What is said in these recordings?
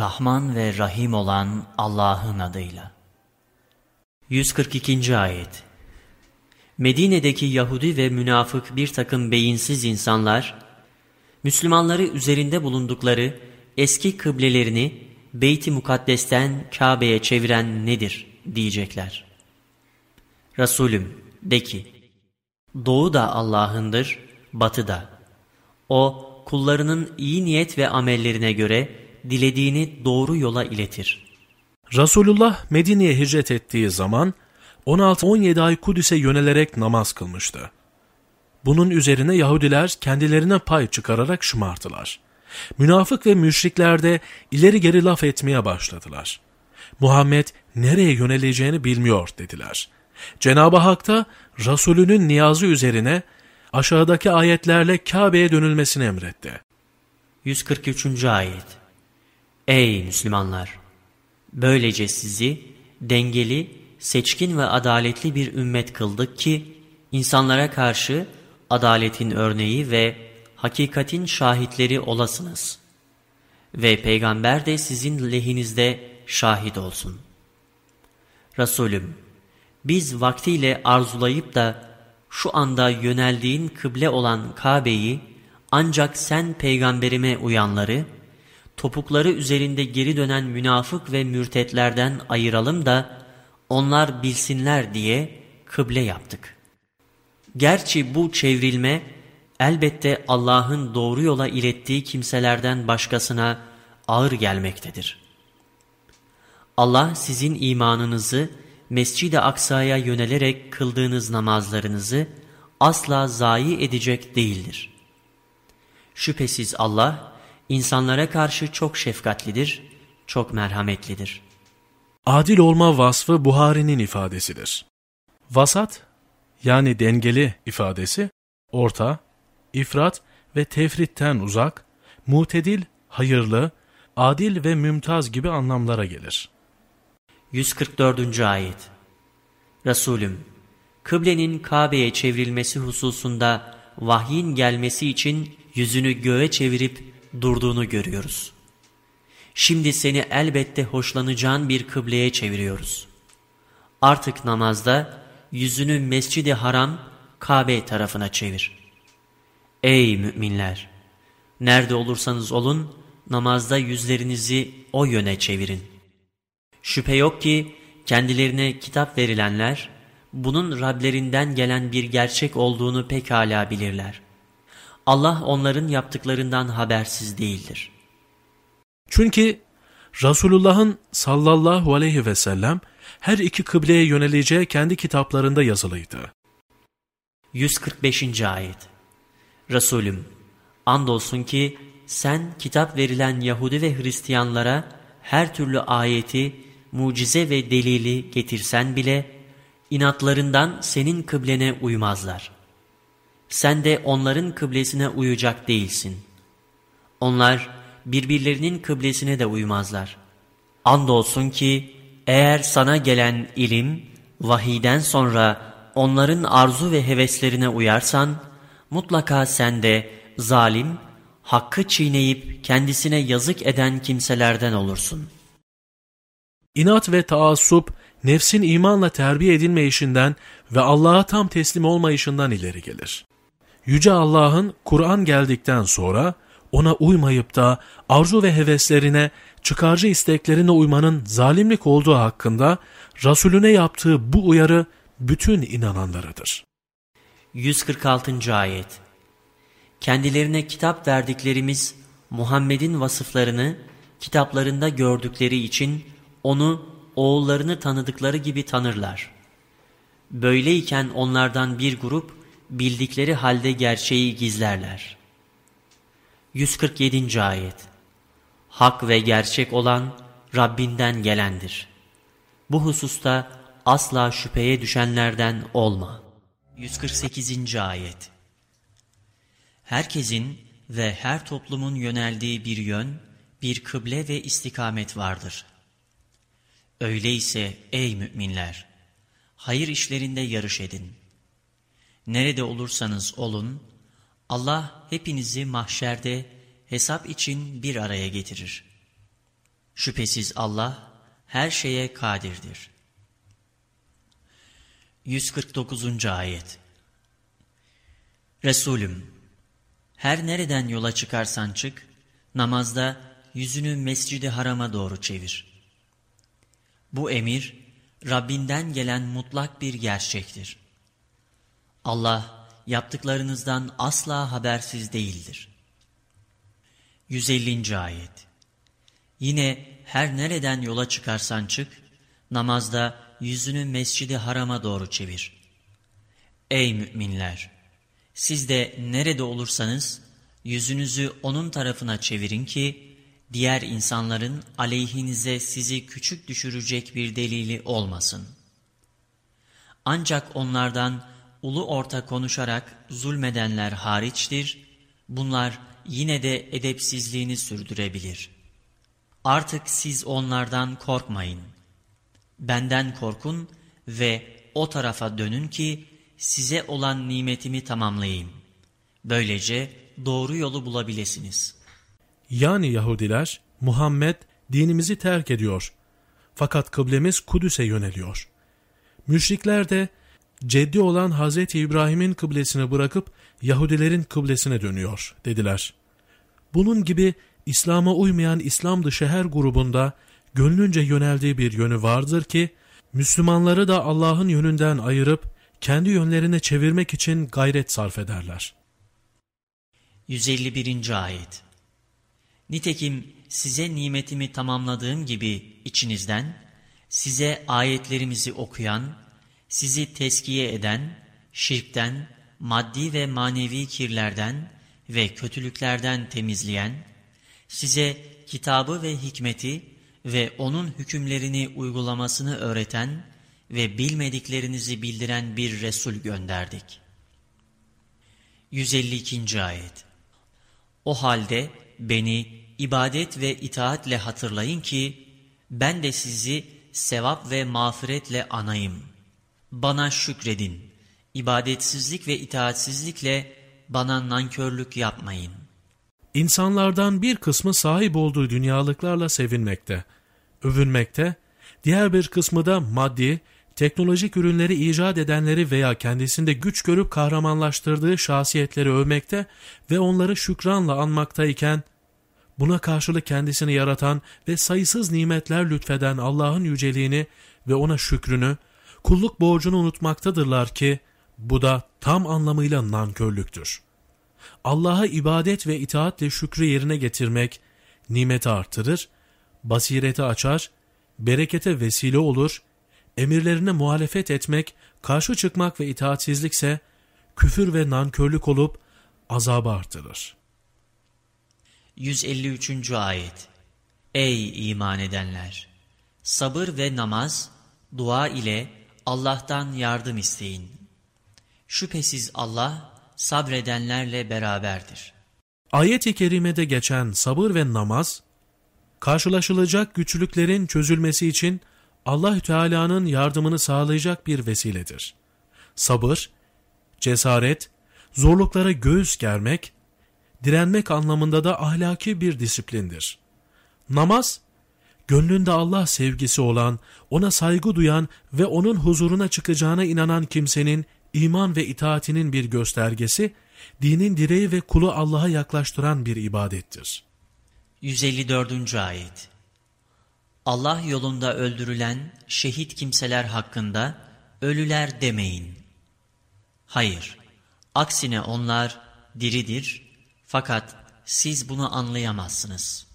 Rahman ve Rahim olan Allah'ın adıyla. 142. Ayet Medine'deki Yahudi ve münafık bir takım beyinsiz insanlar, Müslümanları üzerinde bulundukları eski kıblelerini Beyt-i Mukaddes'ten Kabe'ye çeviren nedir diyecekler. Resulüm de ki, Doğu da Allah'ındır, batı da. O, kullarının iyi niyet ve amellerine göre dilediğini doğru yola iletir. Resulullah Medine'ye hicret ettiği zaman 16-17 ay Kudüs'e yönelerek namaz kılmıştı. Bunun üzerine Yahudiler kendilerine pay çıkararak şımartılar. Münafık ve müşrikler de ileri geri laf etmeye başladılar. Muhammed nereye yöneleceğini bilmiyor dediler. Cenab-ı Hak da Resulünün niyazı üzerine aşağıdaki ayetlerle Kabe'ye dönülmesini emretti. 143. Ayet Ey Müslümanlar! Böylece sizi dengeli, seçkin ve adaletli bir ümmet kıldık ki, insanlara karşı adaletin örneği ve hakikatin şahitleri olasınız. Ve peygamber de sizin lehinizde şahit olsun. Resulüm, biz vaktiyle arzulayıp da şu anda yöneldiğin kıble olan Kabe'yi ancak sen peygamberime uyanları, topukları üzerinde geri dönen münafık ve mürtetlerden ayıralım da onlar bilsinler diye kıble yaptık. Gerçi bu çevrilme elbette Allah'ın doğru yola ilettiği kimselerden başkasına ağır gelmektedir. Allah sizin imanınızı Mescid-i Aksa'ya yönelerek kıldığınız namazlarınızı asla zayi edecek değildir. Şüphesiz Allah insanlara karşı çok şefkatlidir, çok merhametlidir. Adil olma vasfı Buhari'nin ifadesidir. Vasat yani dengeli ifadesi orta, ifrat ve tefritten uzak, mutedil, hayırlı, adil ve mümtaz gibi anlamlara gelir. 144. Ayet Resulüm, kıblenin Kabe'ye çevrilmesi hususunda vahyin gelmesi için yüzünü göğe çevirip durduğunu görüyoruz. Şimdi seni elbette hoşlanacağın bir kıbleye çeviriyoruz. Artık namazda yüzünü mescidi haram Kabe tarafına çevir. Ey müminler! Nerede olursanız olun namazda yüzlerinizi o yöne çevirin. Şüphe yok ki kendilerine kitap verilenler bunun Rablerinden gelen bir gerçek olduğunu pekala bilirler. Allah onların yaptıklarından habersiz değildir. Çünkü Resulullah'ın sallallahu aleyhi ve sellem her iki kıbleye yöneleceği kendi kitaplarında yazılıydı. 145. Ayet Resulüm, andolsun ki sen kitap verilen Yahudi ve Hristiyanlara her türlü ayeti, mucize ve delili getirsen bile, inatlarından senin kıblene uymazlar. Sen de onların kıblesine uyacak değilsin. Onlar birbirlerinin kıblesine de uymazlar. Andolsun ki eğer sana gelen ilim, vahiden sonra onların arzu ve heveslerine uyarsan, mutlaka sen de zalim, hakkı çiğneyip kendisine yazık eden kimselerden olursun. İnat ve taassup, nefsin imanla terbiye edilmeyişinden ve Allah'a tam teslim olmayışından ileri gelir. Yüce Allah'ın Kur'an geldikten sonra ona uymayıp da arzu ve heveslerine, çıkarcı isteklerine uymanın zalimlik olduğu hakkında Resulüne yaptığı bu uyarı bütün inananlarıdır. 146. Ayet Kendilerine kitap verdiklerimiz Muhammed'in vasıflarını kitaplarında gördükleri için onu oğullarını tanıdıkları gibi tanırlar. Böyleyken onlardan bir grup bildikleri halde gerçeği gizlerler. 147. Ayet Hak ve gerçek olan Rabbinden gelendir. Bu hususta asla şüpheye düşenlerden olma. 148. Ayet Herkesin ve her toplumun yöneldiği bir yön, bir kıble ve istikamet vardır. Öyleyse ey müminler, hayır işlerinde yarış edin. Nerede olursanız olun, Allah hepinizi mahşerde hesap için bir araya getirir. Şüphesiz Allah her şeye kadirdir. 149. Ayet Resulüm, her nereden yola çıkarsan çık, namazda yüzünü mescidi harama doğru çevir. Bu emir, Rabbinden gelen mutlak bir gerçektir. Allah, yaptıklarınızdan asla habersiz değildir. 150. Ayet Yine her nereden yola çıkarsan çık, namazda yüzünü mescidi harama doğru çevir. Ey müminler! Siz de nerede olursanız yüzünüzü onun tarafına çevirin ki, diğer insanların aleyhinize sizi küçük düşürecek bir delili olmasın. Ancak onlardan ulu orta konuşarak zulmedenler hariçtir, bunlar yine de edepsizliğini sürdürebilir. Artık siz onlardan korkmayın. Benden korkun ve o tarafa dönün ki size olan nimetimi tamamlayayım. Böylece doğru yolu bulabilirsiniz. Yani Yahudiler, Muhammed dinimizi terk ediyor. Fakat kıblemiz Kudüs'e yöneliyor. Müşrikler de ceddi olan Hazreti İbrahim'in kıblesini bırakıp Yahudilerin kıblesine dönüyor dediler. Bunun gibi İslam'a uymayan İslam dışı her grubunda gönlünce yöneldiği bir yönü vardır ki, Müslümanları da Allah'ın yönünden ayırıp kendi yönlerine çevirmek için gayret sarf ederler. 151. Ayet Nitekim size nimetimi tamamladığım gibi içinizden, size ayetlerimizi okuyan, sizi teskiye eden, şirkten, maddi ve manevi kirlerden ve kötülüklerden temizleyen, size kitabı ve hikmeti ve onun hükümlerini uygulamasını öğreten ve bilmediklerinizi bildiren bir Resul gönderdik. 152. Ayet O halde beni ibadet ve itaatle hatırlayın ki ben de sizi sevap ve mağfiretle anayım. Bana şükredin. İbadetsizlik ve itaatsizlikle bana nankörlük yapmayın. İnsanlardan bir kısmı sahip olduğu dünyalıklarla sevinmekte, övünmekte, diğer bir kısmı da maddi, teknolojik ürünleri icat edenleri veya kendisinde güç görüp kahramanlaştırdığı şahsiyetleri övmekte ve onları şükranla anmaktayken, buna karşılık kendisini yaratan ve sayısız nimetler lütfeden Allah'ın yüceliğini ve ona şükrünü, kulluk borcunu unutmaktadırlar ki, bu da tam anlamıyla nankörlüktür. Allah'a ibadet ve itaatle şükrü yerine getirmek, nimeti artırır, basireti açar, berekete vesile olur, emirlerine muhalefet etmek, karşı çıkmak ve itaatsizlikse, küfür ve nankörlük olup azabı artırır. 153. Ayet Ey iman edenler! Sabır ve namaz, dua ile Allah'tan yardım isteyin. Şüphesiz Allah, sabredenlerle beraberdir. Ayet-i kerimede geçen sabır ve namaz, karşılaşılacak güçlüklerin çözülmesi için Allahü Teala'nın yardımını sağlayacak bir vesiledir. Sabır, cesaret, zorluklara göğüs germek, direnmek anlamında da ahlaki bir disiplindir. Namaz, gönlünde Allah sevgisi olan, ona saygı duyan ve onun huzuruna çıkacağına inanan kimsenin iman ve itaatinin bir göstergesi, dinin direği ve kulu Allah'a yaklaştıran bir ibadettir. 154. Ayet Allah yolunda öldürülen şehit kimseler hakkında ölüler demeyin. Hayır, aksine onlar diridir fakat siz bunu anlayamazsınız.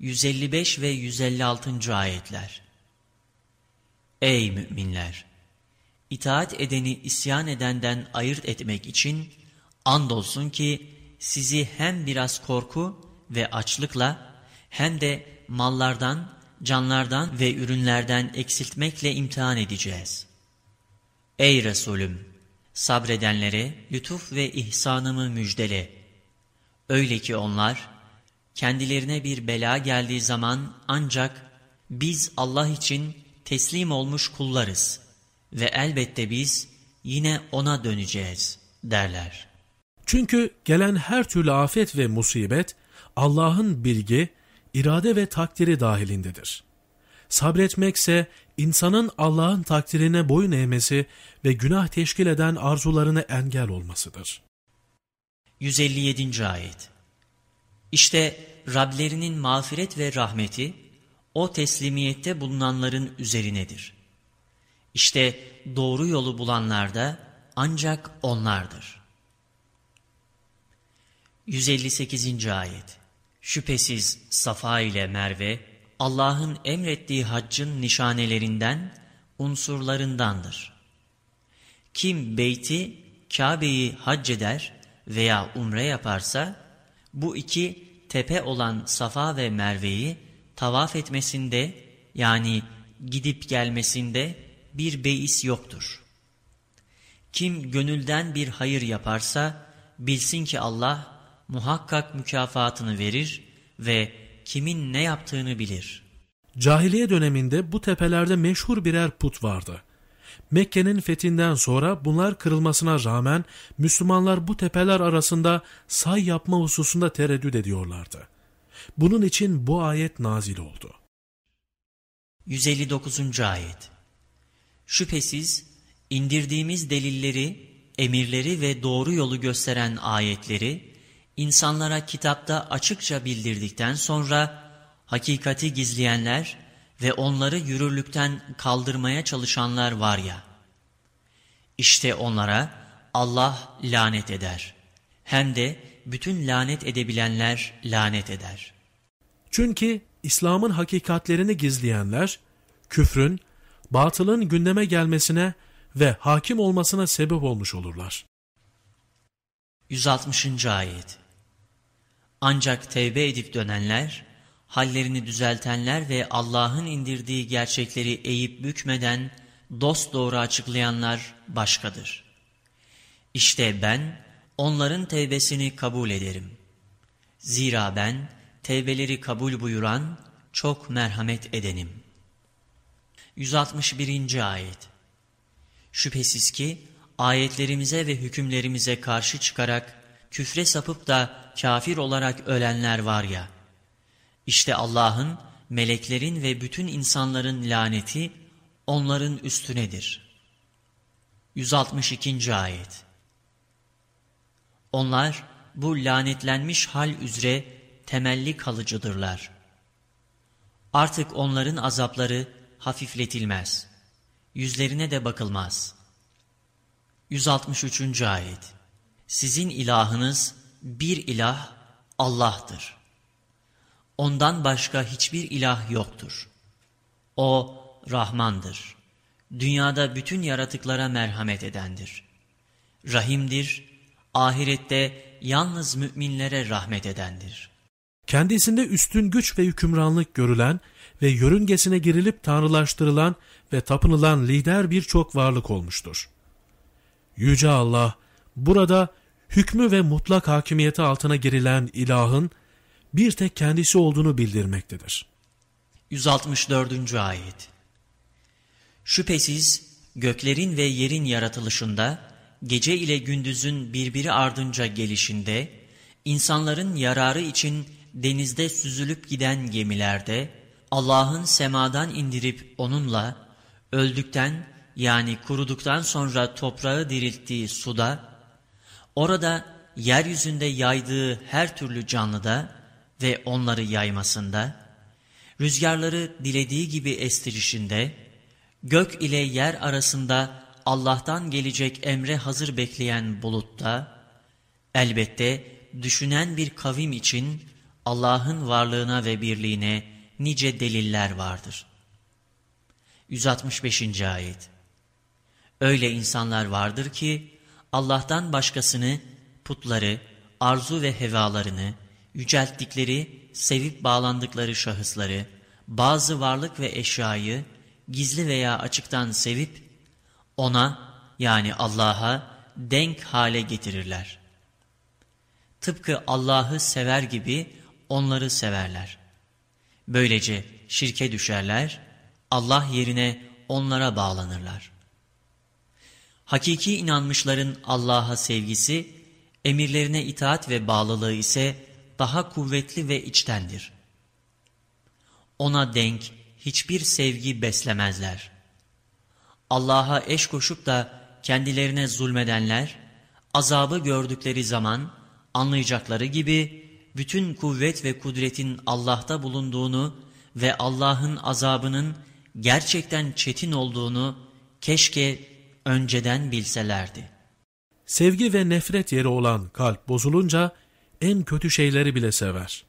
155 ve 156. Ayetler Ey müminler! itaat edeni isyan edenden ayırt etmek için andolsun ki sizi hem biraz korku ve açlıkla hem de mallardan, canlardan ve ürünlerden eksiltmekle imtihan edeceğiz. Ey Resulüm! Sabredenlere lütuf ve ihsanımı müjdele. Öyle ki onlar, kendilerine bir bela geldiği zaman ancak biz Allah için teslim olmuş kullarız ve elbette biz yine O'na döneceğiz derler. Çünkü gelen her türlü afet ve musibet Allah'ın bilgi, irade ve takdiri dahilindedir. Sabretmekse insanın Allah'ın takdirine boyun eğmesi ve günah teşkil eden arzularına engel olmasıdır. 157. Ayet İşte Rablerinin mağfiret ve rahmeti o teslimiyette bulunanların üzerinedir. İşte doğru yolu bulanlar da ancak onlardır. 158. Ayet Şüphesiz Safa ile Merve, Allah'ın emrettiği haccın nişanelerinden, unsurlarındandır. Kim beyti, Kabe'yi hac eder veya umre yaparsa, bu iki tepe olan Safa ve Merve'yi tavaf etmesinde yani gidip gelmesinde bir beis yoktur. Kim gönülden bir hayır yaparsa bilsin ki Allah muhakkak mükafatını verir ve kimin ne yaptığını bilir. Cahiliye döneminde bu tepelerde meşhur birer put vardı. Mekke'nin fethinden sonra bunlar kırılmasına rağmen Müslümanlar bu tepeler arasında say yapma hususunda tereddüt ediyorlardı. Bunun için bu ayet nazil oldu. 159. Ayet Şüphesiz indirdiğimiz delilleri, emirleri ve doğru yolu gösteren ayetleri insanlara kitapta açıkça bildirdikten sonra hakikati gizleyenler ve onları yürürlükten kaldırmaya çalışanlar var ya, işte onlara Allah lanet eder. Hem de bütün lanet edebilenler lanet eder. Çünkü İslam'ın hakikatlerini gizleyenler, küfrün, batılın gündeme gelmesine ve hakim olmasına sebep olmuş olurlar. 160. Ayet Ancak tevbe edip dönenler, hallerini düzeltenler ve Allah'ın indirdiği gerçekleri eğip bükmeden dost doğru açıklayanlar başkadır. İşte ben onların tevbesini kabul ederim. Zira ben tevbeleri kabul buyuran çok merhamet edenim. 161. Ayet Şüphesiz ki ayetlerimize ve hükümlerimize karşı çıkarak küfre sapıp da kafir olarak ölenler var ya, işte Allah'ın, meleklerin ve bütün insanların laneti onların üstünedir. 162. Ayet Onlar bu lanetlenmiş hal üzere temelli kalıcıdırlar. Artık onların azapları hafifletilmez. Yüzlerine de bakılmaz. 163. Ayet Sizin ilahınız bir ilah Allah'tır. Ondan başka hiçbir ilah yoktur. O Rahmandır. Dünyada bütün yaratıklara merhamet edendir. Rahimdir, ahirette yalnız müminlere rahmet edendir. Kendisinde üstün güç ve hükümranlık görülen ve yörüngesine girilip tanrılaştırılan ve tapınılan lider birçok varlık olmuştur. Yüce Allah, burada hükmü ve mutlak hakimiyeti altına girilen ilahın bir tek kendisi olduğunu bildirmektedir. 164. Ayet Şüphesiz göklerin ve yerin yaratılışında, gece ile gündüzün birbiri ardınca gelişinde, insanların yararı için denizde süzülüp giden gemilerde, Allah'ın semadan indirip onunla, öldükten yani kuruduktan sonra toprağı dirilttiği suda, orada yeryüzünde yaydığı her türlü canlıda ve onları yaymasında, rüzgarları dilediği gibi estirişinde, gök ile yer arasında Allah'tan gelecek emre hazır bekleyen bulutta, elbette düşünen bir kavim için Allah'ın varlığına ve birliğine nice deliller vardır. 165. Ayet Öyle insanlar vardır ki Allah'tan başkasını, putları, arzu ve hevalarını, yücelttikleri, sevip bağlandıkları şahısları, bazı varlık ve eşyayı gizli veya açıktan sevip ona yani Allah'a denk hale getirirler. Tıpkı Allah'ı sever gibi onları severler. Böylece şirke düşerler, Allah yerine onlara bağlanırlar. Hakiki inanmışların Allah'a sevgisi, emirlerine itaat ve bağlılığı ise daha kuvvetli ve içtendir. ona denk hiçbir sevgi beslemezler. Allah'a eş koşup da kendilerine zulmedenler, azabı gördükleri zaman anlayacakları gibi bütün kuvvet ve kudretin Allah'ta bulunduğunu ve Allah'ın azabının gerçekten çetin olduğunu keşke önceden bilselerdi. Sevgi ve nefret yeri olan kalp bozulunca en kötü şeyleri bile sever.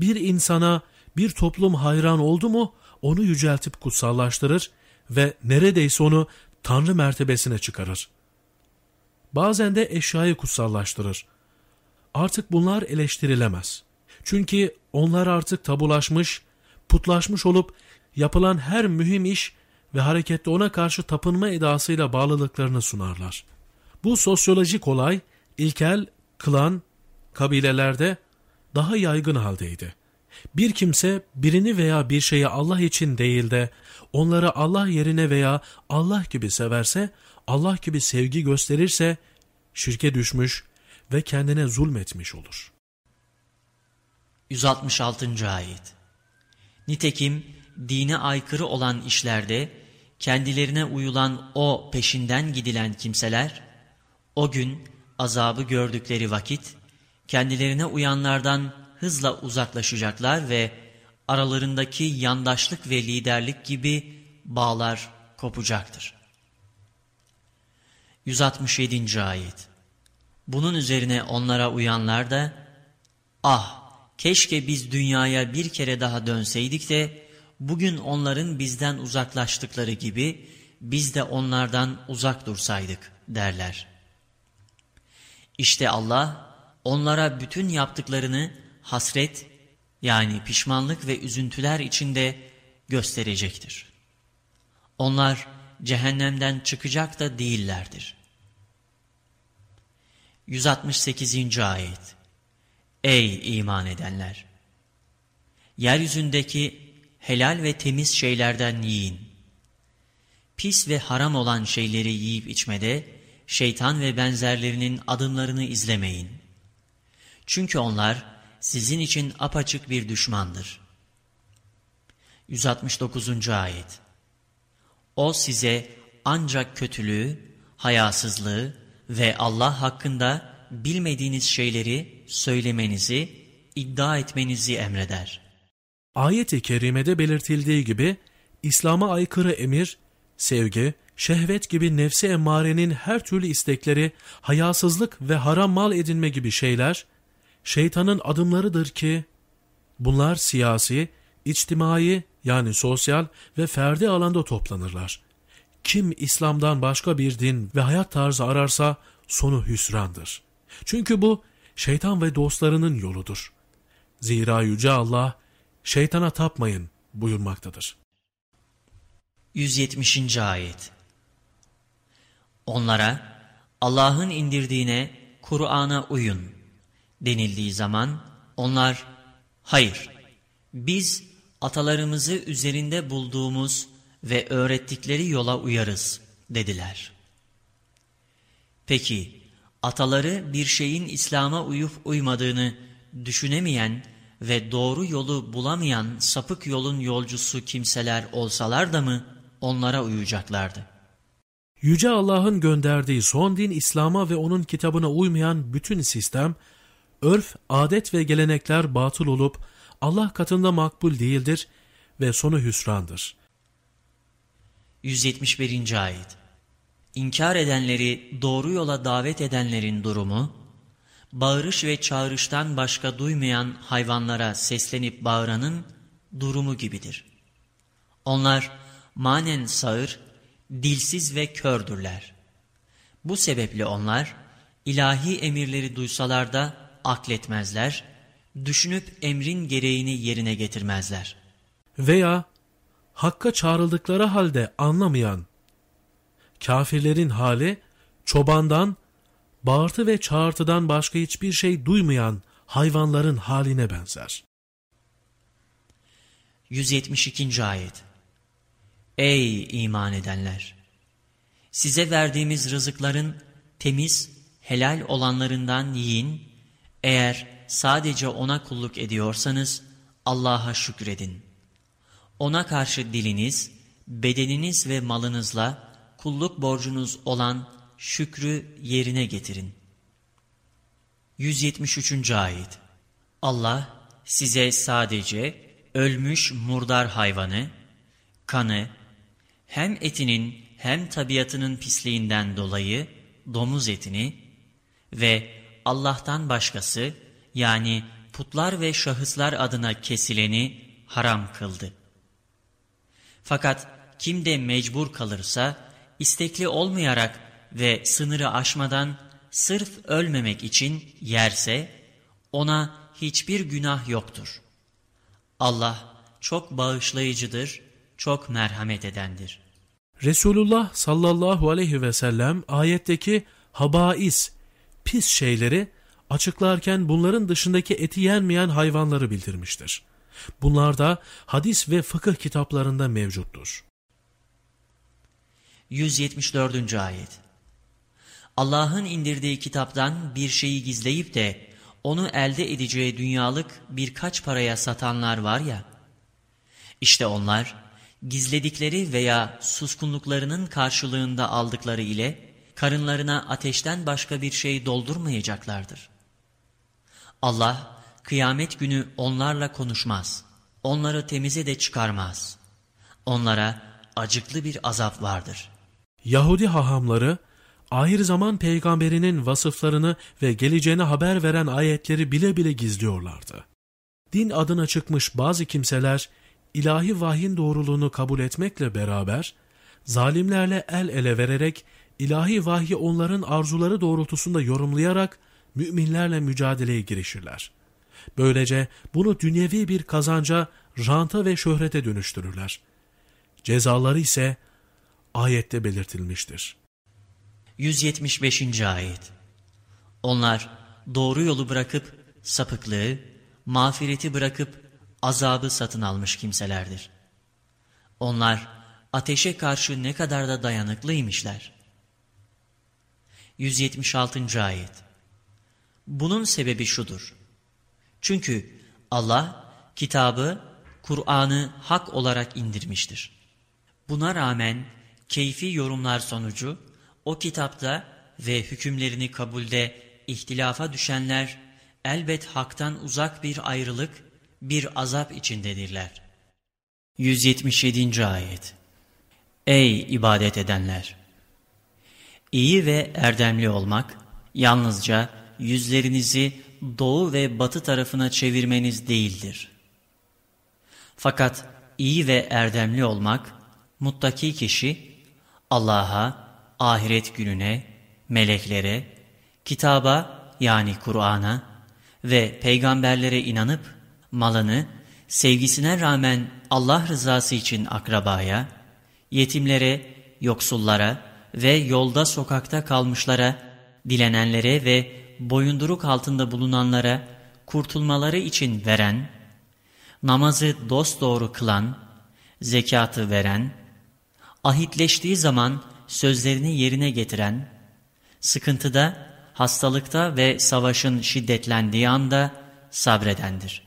Bir insana bir toplum hayran oldu mu onu yüceltip kutsallaştırır ve neredeyse onu Tanrı mertebesine çıkarır. Bazen de eşyayı kutsallaştırır. Artık bunlar eleştirilemez. Çünkü onlar artık tabulaşmış, putlaşmış olup yapılan her mühim iş ve harekette ona karşı tapınma edasıyla bağlılıklarını sunarlar. Bu sosyolojik olay ilkel, klan, kabilelerde daha yaygın haldeydi. Bir kimse birini veya bir şeyi Allah için değil de onları Allah yerine veya Allah gibi severse, Allah gibi sevgi gösterirse şirke düşmüş ve kendine zulmetmiş olur. 166. Ayet Nitekim dine aykırı olan işlerde kendilerine uyulan o peşinden gidilen kimseler, o gün azabı gördükleri vakit kendilerine uyanlardan hızla uzaklaşacaklar ve aralarındaki yandaşlık ve liderlik gibi bağlar kopacaktır. 167. Ayet Bunun üzerine onlara uyanlar da, Ah! Keşke biz dünyaya bir kere daha dönseydik de, bugün onların bizden uzaklaştıkları gibi, biz de onlardan uzak dursaydık derler. İşte Allah, onlara bütün yaptıklarını hasret, yani pişmanlık ve üzüntüler içinde gösterecektir. Onlar cehennemden çıkacak da değillerdir. 168. Ayet Ey iman edenler! Yeryüzündeki helal ve temiz şeylerden yiyin. Pis ve haram olan şeyleri yiyip içmede, şeytan ve benzerlerinin adımlarını izlemeyin. Çünkü onlar sizin için apaçık bir düşmandır. 169. Ayet O size ancak kötülüğü, hayasızlığı ve Allah hakkında bilmediğiniz şeyleri söylemenizi, iddia etmenizi emreder. Ayet-i kerimede belirtildiği gibi İslam'a aykırı emir, sevgi, şehvet gibi nefsi emmarenin her türlü istekleri, hayasızlık ve haram mal edinme gibi şeyler, şeytanın adımlarıdır ki, bunlar siyasi, içtimai yani sosyal ve ferdi alanda toplanırlar. Kim İslam'dan başka bir din ve hayat tarzı ararsa sonu hüsrandır. Çünkü bu şeytan ve dostlarının yoludur. Zira Yüce Allah, şeytana tapmayın buyurmaktadır. 170. Ayet Onlara Allah'ın indirdiğine, Kur'an'a uyun denildiği zaman onlar hayır biz atalarımızı üzerinde bulduğumuz ve öğrettikleri yola uyarız dediler. Peki ataları bir şeyin İslam'a uyup uymadığını düşünemeyen ve doğru yolu bulamayan sapık yolun yolcusu kimseler olsalar da mı onlara uyacaklardı? Yüce Allah'ın gönderdiği son din İslam'a ve onun kitabına uymayan bütün sistem, örf, adet ve gelenekler batıl olup Allah katında makbul değildir ve sonu hüsrandır. 171. Ayet İnkar edenleri doğru yola davet edenlerin durumu, bağırış ve çağrıştan başka duymayan hayvanlara seslenip bağıranın durumu gibidir. Onlar manen sağır, dilsiz ve kördürler. Bu sebeple onlar ilahi emirleri duysalar da akletmezler, düşünüp emrin gereğini yerine getirmezler. Veya Hakka çağrıldıkları halde anlamayan, kafirlerin hali çobandan, bağırtı ve çağırtıdan başka hiçbir şey duymayan hayvanların haline benzer. 172. Ayet Ey iman edenler! Size verdiğimiz rızıkların temiz, helal olanlarından yiyin, eğer sadece ona kulluk ediyorsanız Allah'a şükredin. Ona karşı diliniz, bedeniniz ve malınızla kulluk borcunuz olan şükrü yerine getirin. 173. Ayet Allah size sadece ölmüş murdar hayvanı, kanı, hem etinin hem tabiatının pisliğinden dolayı domuz etini ve Allah'tan başkası yani putlar ve şahıslar adına kesileni haram kıldı. Fakat kim de mecbur kalırsa istekli olmayarak ve sınırı aşmadan sırf ölmemek için yerse ona hiçbir günah yoktur. Allah çok bağışlayıcıdır, çok merhamet edendir. Resulullah sallallahu aleyhi ve sellem ayetteki habais, pis şeyleri açıklarken bunların dışındaki eti yenmeyen hayvanları bildirmiştir. Bunlar da hadis ve fıkıh kitaplarında mevcuttur. 174. Ayet Allah'ın indirdiği kitaptan bir şeyi gizleyip de onu elde edeceği dünyalık birkaç paraya satanlar var ya, işte onlar gizledikleri veya suskunluklarının karşılığında aldıkları ile karınlarına ateşten başka bir şey doldurmayacaklardır. Allah kıyamet günü onlarla konuşmaz, onları temize de çıkarmaz. Onlara acıklı bir azap vardır. Yahudi hahamları, ahir zaman peygamberinin vasıflarını ve geleceğine haber veren ayetleri bile bile gizliyorlardı. Din adına çıkmış bazı kimseler, ilahi vahyin doğruluğunu kabul etmekle beraber, zalimlerle el ele vererek, ilahi vahyi onların arzuları doğrultusunda yorumlayarak, müminlerle mücadeleye girişirler. Böylece bunu dünyevi bir kazanca, ranta ve şöhrete dönüştürürler. Cezaları ise ayette belirtilmiştir. 175. Ayet Onlar doğru yolu bırakıp sapıklığı, mağfireti bırakıp azabı satın almış kimselerdir. Onlar ateşe karşı ne kadar da dayanıklıymışlar. 176. Ayet Bunun sebebi şudur. Çünkü Allah kitabı, Kur'an'ı hak olarak indirmiştir. Buna rağmen keyfi yorumlar sonucu o kitapta ve hükümlerini kabulde ihtilafa düşenler elbet haktan uzak bir ayrılık, bir azap içindedirler. 177. Ayet Ey ibadet edenler! İyi ve erdemli olmak, yalnızca yüzlerinizi doğu ve batı tarafına çevirmeniz değildir. Fakat iyi ve erdemli olmak, muttaki kişi, Allah'a, ahiret gününe, meleklere, kitaba yani Kur'an'a ve peygamberlere inanıp malını sevgisine rağmen Allah rızası için akrabaya, yetimlere, yoksullara ve yolda sokakta kalmışlara, dilenenlere ve boyunduruk altında bulunanlara kurtulmaları için veren, namazı dosdoğru kılan, zekatı veren, ahitleştiği zaman sözlerini yerine getiren, sıkıntıda, hastalıkta ve savaşın şiddetlendiği anda sabredendir.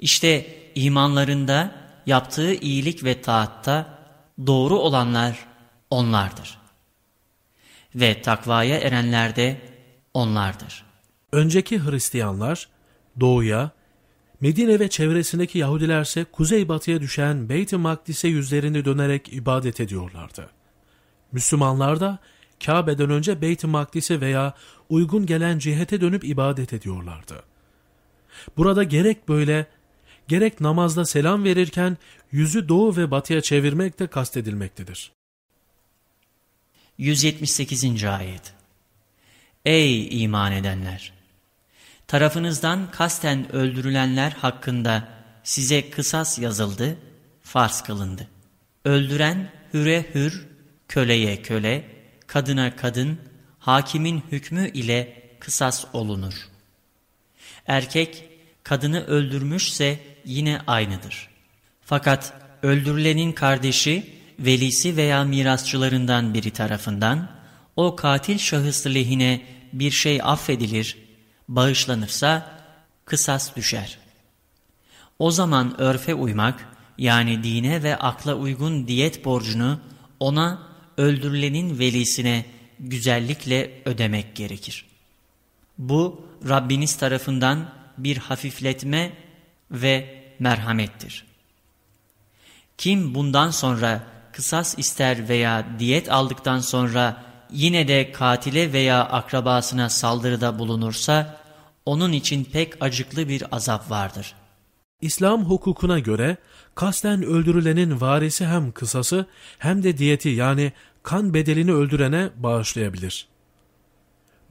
İşte imanlarında, yaptığı iyilik ve taatta doğru olanlar onlardır. Ve takvaya erenler de onlardır. Önceki Hristiyanlar doğuya, Medine ve çevresindeki Yahudilerse kuzeybatıya düşen Beyt-i Makdis'e yüzlerini dönerek ibadet ediyorlardı. Müslümanlar da Kabe'den önce Beyt-i Makdis'e veya uygun gelen cihete dönüp ibadet ediyorlardı. Burada gerek böyle, gerek namazda selam verirken yüzü doğu ve batıya çevirmek de kastedilmektedir. 178. Ayet Ey iman edenler! Tarafınızdan kasten öldürülenler hakkında size kısas yazıldı, farz kılındı. Öldüren hüre hür, köleye köle, kadına kadın, hakimin hükmü ile kısas olunur. Erkek kadını öldürmüşse yine aynıdır. Fakat öldürülenin kardeşi, velisi veya mirasçılarından biri tarafından o katil şahıs lehine bir şey affedilir, bağışlanırsa kısas düşer. O zaman örfe uymak yani dine ve akla uygun diyet borcunu ona öldürülenin velisine güzellikle ödemek gerekir. Bu Rabbiniz tarafından bir hafifletme ve merhamettir. Kim bundan sonra kısas ister veya diyet aldıktan sonra yine de katile veya akrabasına saldırıda bulunursa, onun için pek acıklı bir azap vardır. İslam hukukuna göre kasten öldürülenin varisi hem kısası hem de diyeti yani kan bedelini öldürene bağışlayabilir.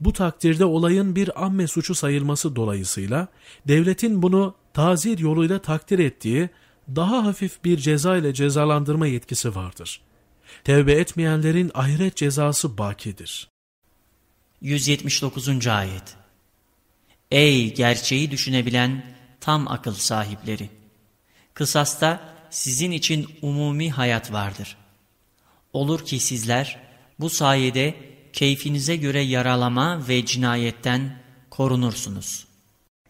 Bu takdirde olayın bir amme suçu sayılması dolayısıyla devletin bunu tazir yoluyla takdir ettiği daha hafif bir ceza ile cezalandırma yetkisi vardır. Tevbe etmeyenlerin ahiret cezası bakidir. 179. Ayet Ey gerçeği düşünebilen tam akıl sahipleri! Kısasta sizin için umumi hayat vardır. Olur ki sizler bu sayede keyfinize göre yaralama ve cinayetten korunursunuz.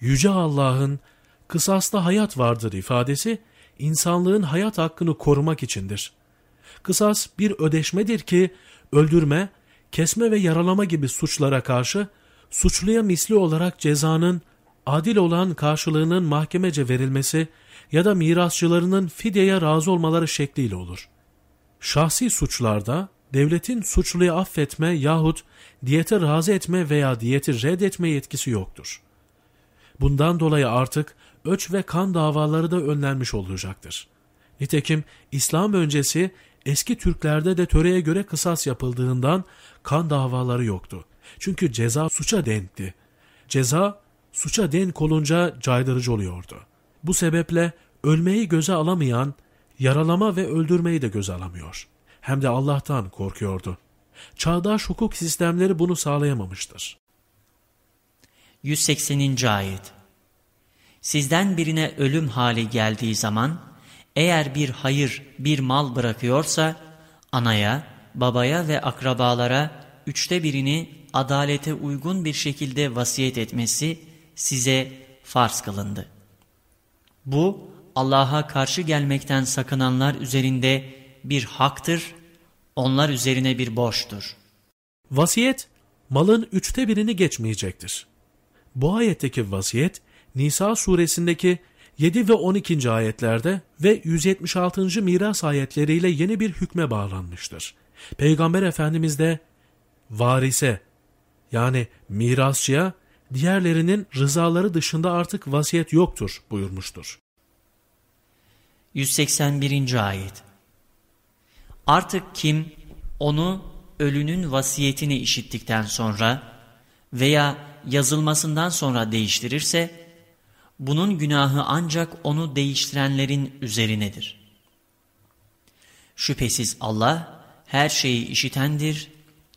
Yüce Allah'ın kısasta hayat vardır ifadesi insanlığın hayat hakkını korumak içindir. Kısas bir ödeşmedir ki öldürme, kesme ve yaralama gibi suçlara karşı suçluya misli olarak cezanın adil olan karşılığının mahkemece verilmesi ya da mirasçılarının fidyeye razı olmaları şekliyle olur. Şahsi suçlarda devletin suçluyu affetme yahut diyete razı etme veya diyeti reddetme yetkisi yoktur. Bundan dolayı artık öç ve kan davaları da önlenmiş olacaktır. Nitekim İslam öncesi eski Türklerde de töreye göre kısas yapıldığından kan davaları yoktu. Çünkü ceza suça denkti. Ceza suça denk olunca caydırıcı oluyordu. Bu sebeple ölmeyi göze alamayan, yaralama ve öldürmeyi de göze alamıyor. Hem de Allah'tan korkuyordu. Çağdaş hukuk sistemleri bunu sağlayamamıştır. 180. Ayet Sizden birine ölüm hali geldiği zaman, eğer bir hayır, bir mal bırakıyorsa, anaya, babaya ve akrabalara üçte birini adalete uygun bir şekilde vasiyet etmesi size farz kılındı. Bu, Allah'a karşı gelmekten sakınanlar üzerinde bir haktır, onlar üzerine bir borçtur. Vasiyet, malın üçte birini geçmeyecektir. Bu ayetteki vasiyet, Nisa suresindeki 7 ve 12. ayetlerde ve 176. miras ayetleriyle yeni bir hükme bağlanmıştır. Peygamber Efendimiz de varise yani mirasçıya diğerlerinin rızaları dışında artık vasiyet yoktur buyurmuştur. 181. Ayet Artık kim onu ölünün vasiyetini işittikten sonra veya yazılmasından sonra değiştirirse, bunun günahı ancak onu değiştirenlerin üzerinedir. Şüphesiz Allah her şeyi işitendir,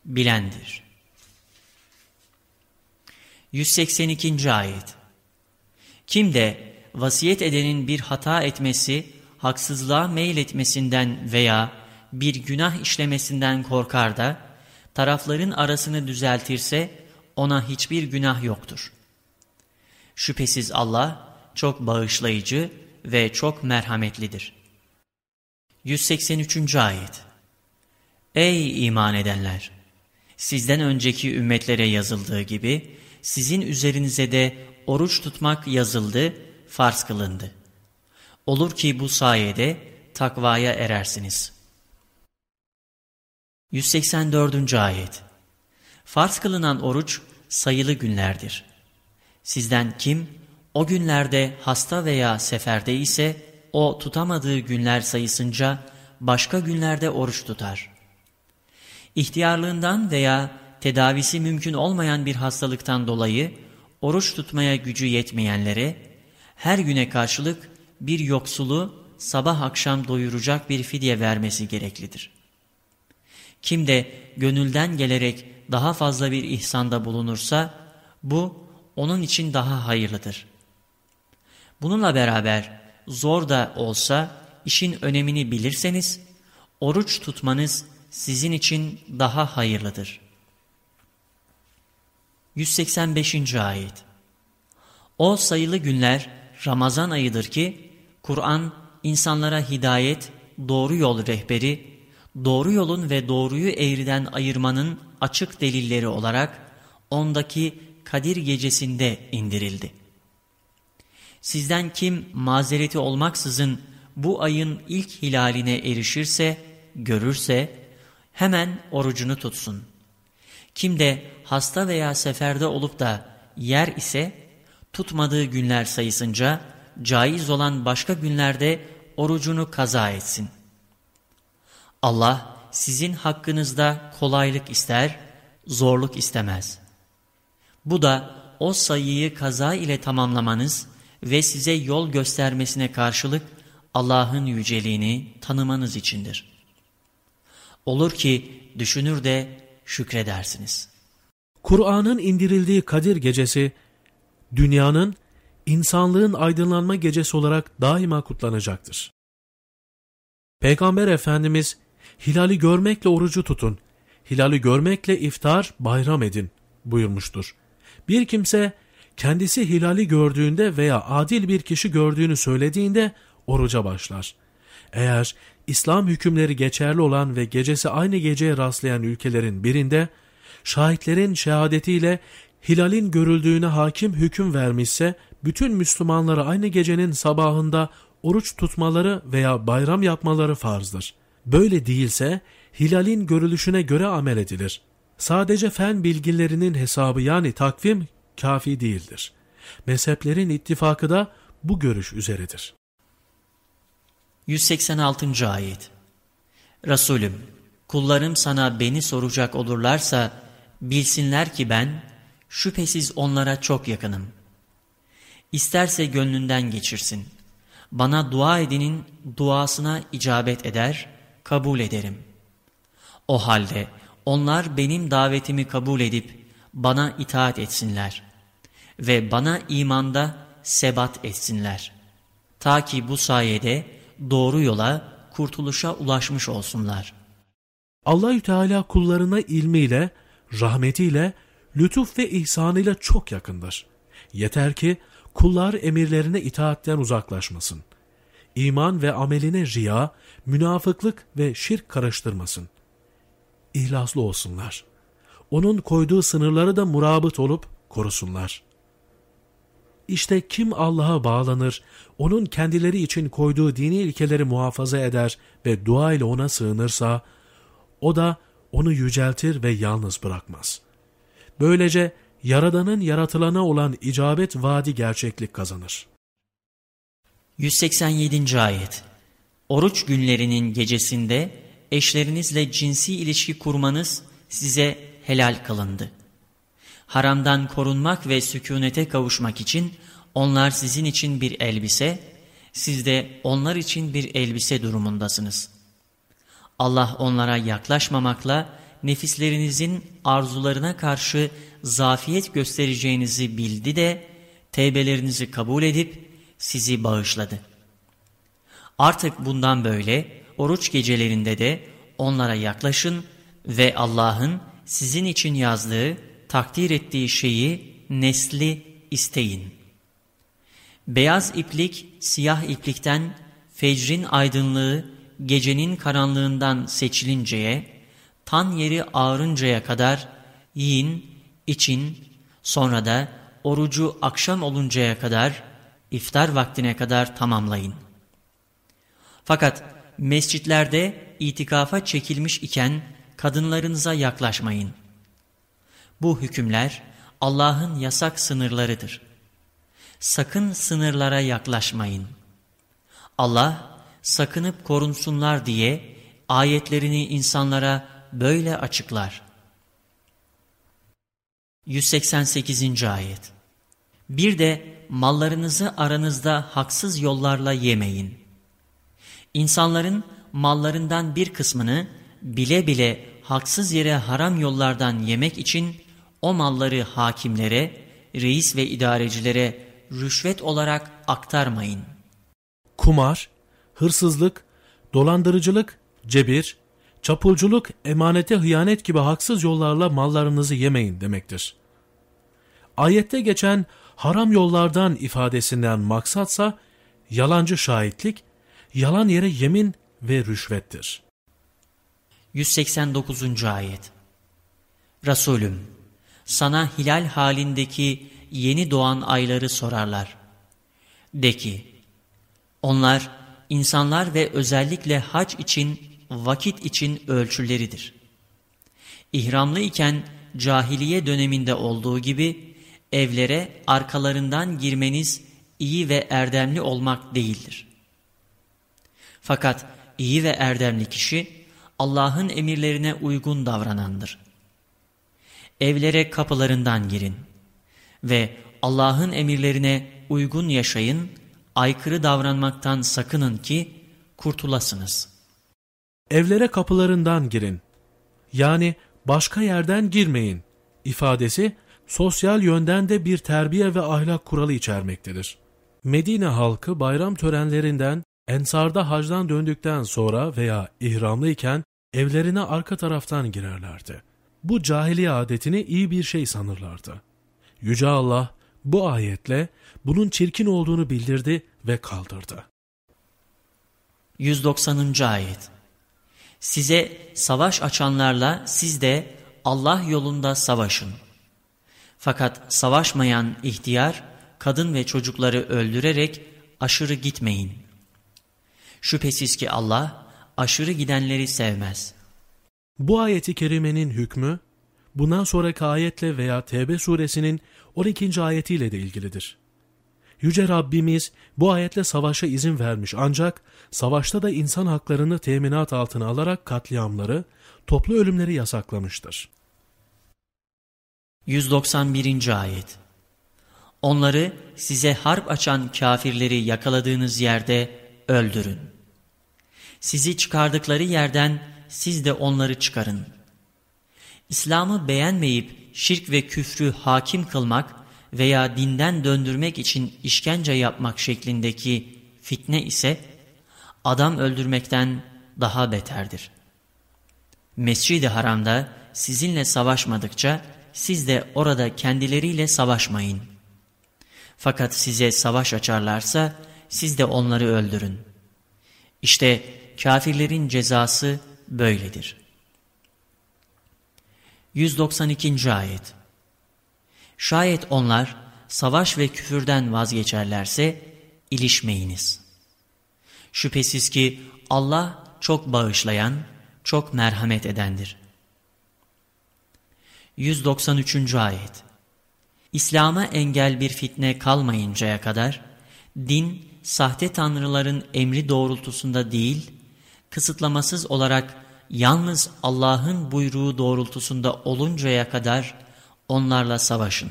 bilendir. 182. Ayet Kim de vasiyet edenin bir hata etmesi, haksızlığa meyletmesinden veya bir günah işlemesinden korkar da, tarafların arasını düzeltirse ona hiçbir günah yoktur. Şüphesiz Allah çok bağışlayıcı ve çok merhametlidir. 183. Ayet Ey iman edenler! Sizden önceki ümmetlere yazıldığı gibi, sizin üzerinize de oruç tutmak yazıldı, farz kılındı. Olur ki bu sayede takvaya erersiniz. 184. Ayet Farz kılınan oruç sayılı günlerdir. Sizden kim o günlerde hasta veya seferde ise o tutamadığı günler sayısınca başka günlerde oruç tutar. İhtiyarlığından veya tedavisi mümkün olmayan bir hastalıktan dolayı oruç tutmaya gücü yetmeyenlere her güne karşılık bir yoksulu sabah akşam doyuracak bir fidye vermesi gereklidir. Kim de gönülden gelerek daha fazla bir ihsanda bulunursa bu onun için daha hayırlıdır. Bununla beraber zor da olsa işin önemini bilirseniz oruç tutmanız sizin için daha hayırlıdır. 185. Ayet O sayılı günler Ramazan ayıdır ki Kur'an insanlara hidayet, doğru yol rehberi, doğru yolun ve doğruyu eğriden ayırmanın açık delilleri olarak ondaki Kadir gecesinde indirildi. Sizden kim mazereti olmaksızın bu ayın ilk hilaline erişirse, görürse hemen orucunu tutsun. Kim de hasta veya seferde olup da yer ise tutmadığı günler sayısınca caiz olan başka günlerde orucunu kaza etsin. Allah sizin hakkınızda kolaylık ister, zorluk istemez. Bu da o sayıyı kaza ile tamamlamanız ve size yol göstermesine karşılık Allah'ın yüceliğini tanımanız içindir. Olur ki düşünür de şükredersiniz. Kur'an'ın indirildiği Kadir Gecesi, dünyanın, insanlığın aydınlanma gecesi olarak daima kutlanacaktır. Peygamber Efendimiz, hilali görmekle orucu tutun, hilali görmekle iftar, bayram edin buyurmuştur. Bir kimse kendisi hilali gördüğünde veya adil bir kişi gördüğünü söylediğinde oruca başlar. Eğer İslam hükümleri geçerli olan ve gecesi aynı geceye rastlayan ülkelerin birinde şahitlerin şehadetiyle hilalin görüldüğüne hakim hüküm vermişse bütün Müslümanlara aynı gecenin sabahında oruç tutmaları veya bayram yapmaları farzdır. Böyle değilse hilalin görülüşüne göre amel edilir. Sadece fen bilgilerinin hesabı yani takvim kafi değildir. Mezheplerin ittifakı da bu görüş üzeredir. 186. Ayet Resulüm, kullarım sana beni soracak olurlarsa, bilsinler ki ben, şüphesiz onlara çok yakınım. İsterse gönlünden geçirsin. Bana dua edenin duasına icabet eder, kabul ederim. O halde onlar benim davetimi kabul edip, bana itaat etsinler ve bana imanda sebat etsinler. Ta ki bu sayede doğru yola, kurtuluşa ulaşmış olsunlar. Allahü Teala kullarına ilmiyle, rahmetiyle, lütuf ve ihsanıyla çok yakındır. Yeter ki kullar emirlerine itaatten uzaklaşmasın. İman ve ameline riya, münafıklık ve şirk karıştırmasın. İhlaslı olsunlar. Onun koyduğu sınırları da murabıt olup korusunlar. İşte kim Allah'a bağlanır, onun kendileri için koyduğu dini ilkeleri muhafaza eder ve dua ile ona sığınırsa, o da onu yüceltir ve yalnız bırakmaz. Böylece Yaradan'ın yaratılana olan icabet vaadi gerçeklik kazanır. 187. Ayet Oruç günlerinin gecesinde eşlerinizle cinsi ilişki kurmanız size helal kılındı. Haramdan korunmak ve sükunete kavuşmak için onlar sizin için bir elbise, siz de onlar için bir elbise durumundasınız. Allah onlara yaklaşmamakla nefislerinizin arzularına karşı zafiyet göstereceğinizi bildi de tevbelerinizi kabul edip sizi bağışladı. Artık bundan böyle oruç gecelerinde de onlara yaklaşın ve Allah'ın sizin için yazdığı, takdir ettiği şeyi, nesli isteyin. Beyaz iplik, siyah iplikten, fecrin aydınlığı, gecenin karanlığından seçilinceye, tan yeri ağrıncaya kadar yiyin, için, sonra da orucu akşam oluncaya kadar, iftar vaktine kadar tamamlayın. Fakat mescitlerde itikafa çekilmiş iken kadınlarınıza yaklaşmayın. Bu hükümler Allah'ın yasak sınırlarıdır. Sakın sınırlara yaklaşmayın. Allah sakınıp korunsunlar diye ayetlerini insanlara böyle açıklar. 188. Ayet Bir de mallarınızı aranızda haksız yollarla yemeyin. İnsanların mallarından bir kısmını bile bile haksız yere haram yollardan yemek için o malları hakimlere, reis ve idarecilere rüşvet olarak aktarmayın. Kumar, hırsızlık, dolandırıcılık, cebir, çapulculuk, emanete hıyanet gibi haksız yollarla mallarınızı yemeyin demektir. Ayette geçen haram yollardan ifadesinden maksatsa yalancı şahitlik, yalan yere yemin ve rüşvettir. 189. Ayet Resulüm, sana hilal halindeki yeni doğan ayları sorarlar. De ki, onlar insanlar ve özellikle hac için, vakit için ölçüleridir. İhramlı iken cahiliye döneminde olduğu gibi evlere arkalarından girmeniz iyi ve erdemli olmak değildir. Fakat iyi ve erdemli kişi Allah'ın emirlerine uygun davranandır. Evlere kapılarından girin ve Allah'ın emirlerine uygun yaşayın, aykırı davranmaktan sakının ki kurtulasınız. Evlere kapılarından girin. Yani başka yerden girmeyin ifadesi sosyal yönden de bir terbiye ve ahlak kuralı içermektedir. Medine halkı bayram törenlerinden ensarda hacdan döndükten sonra veya ihramlıyken evlerine arka taraftan girerlerdi. Bu cahiliye adetini iyi bir şey sanırlardı. Yüce Allah bu ayetle bunun çirkin olduğunu bildirdi ve kaldırdı. 190. Ayet Size savaş açanlarla siz de Allah yolunda savaşın. Fakat savaşmayan ihtiyar, kadın ve çocukları öldürerek aşırı gitmeyin. Şüphesiz ki Allah aşırı gidenleri sevmez. Bu ayeti kerimenin hükmü, bundan sonraki ayetle veya Tevbe suresinin 12. ayetiyle de ilgilidir. Yüce Rabbimiz bu ayetle savaşa izin vermiş ancak savaşta da insan haklarını teminat altına alarak katliamları, toplu ölümleri yasaklamıştır. 191. Ayet Onları size harp açan kafirleri yakaladığınız yerde öldürün. Sizi çıkardıkları yerden siz de onları çıkarın. İslam'ı beğenmeyip şirk ve küfrü hakim kılmak veya dinden döndürmek için işkence yapmak şeklindeki fitne ise adam öldürmekten daha beterdir. Mescid-i Haram'da sizinle savaşmadıkça siz de orada kendileriyle savaşmayın. Fakat size savaş açarlarsa siz de onları öldürün. İşte kafirlerin cezası böyledir. 192. Ayet Şayet onlar savaş ve küfürden vazgeçerlerse ilişmeyiniz. Şüphesiz ki Allah çok bağışlayan, çok merhamet edendir. 193. Ayet İslam'a engel bir fitne kalmayıncaya kadar, din, sahte tanrıların emri doğrultusunda değil, kısıtlamasız olarak yalnız Allah'ın buyruğu doğrultusunda oluncaya kadar onlarla savaşın.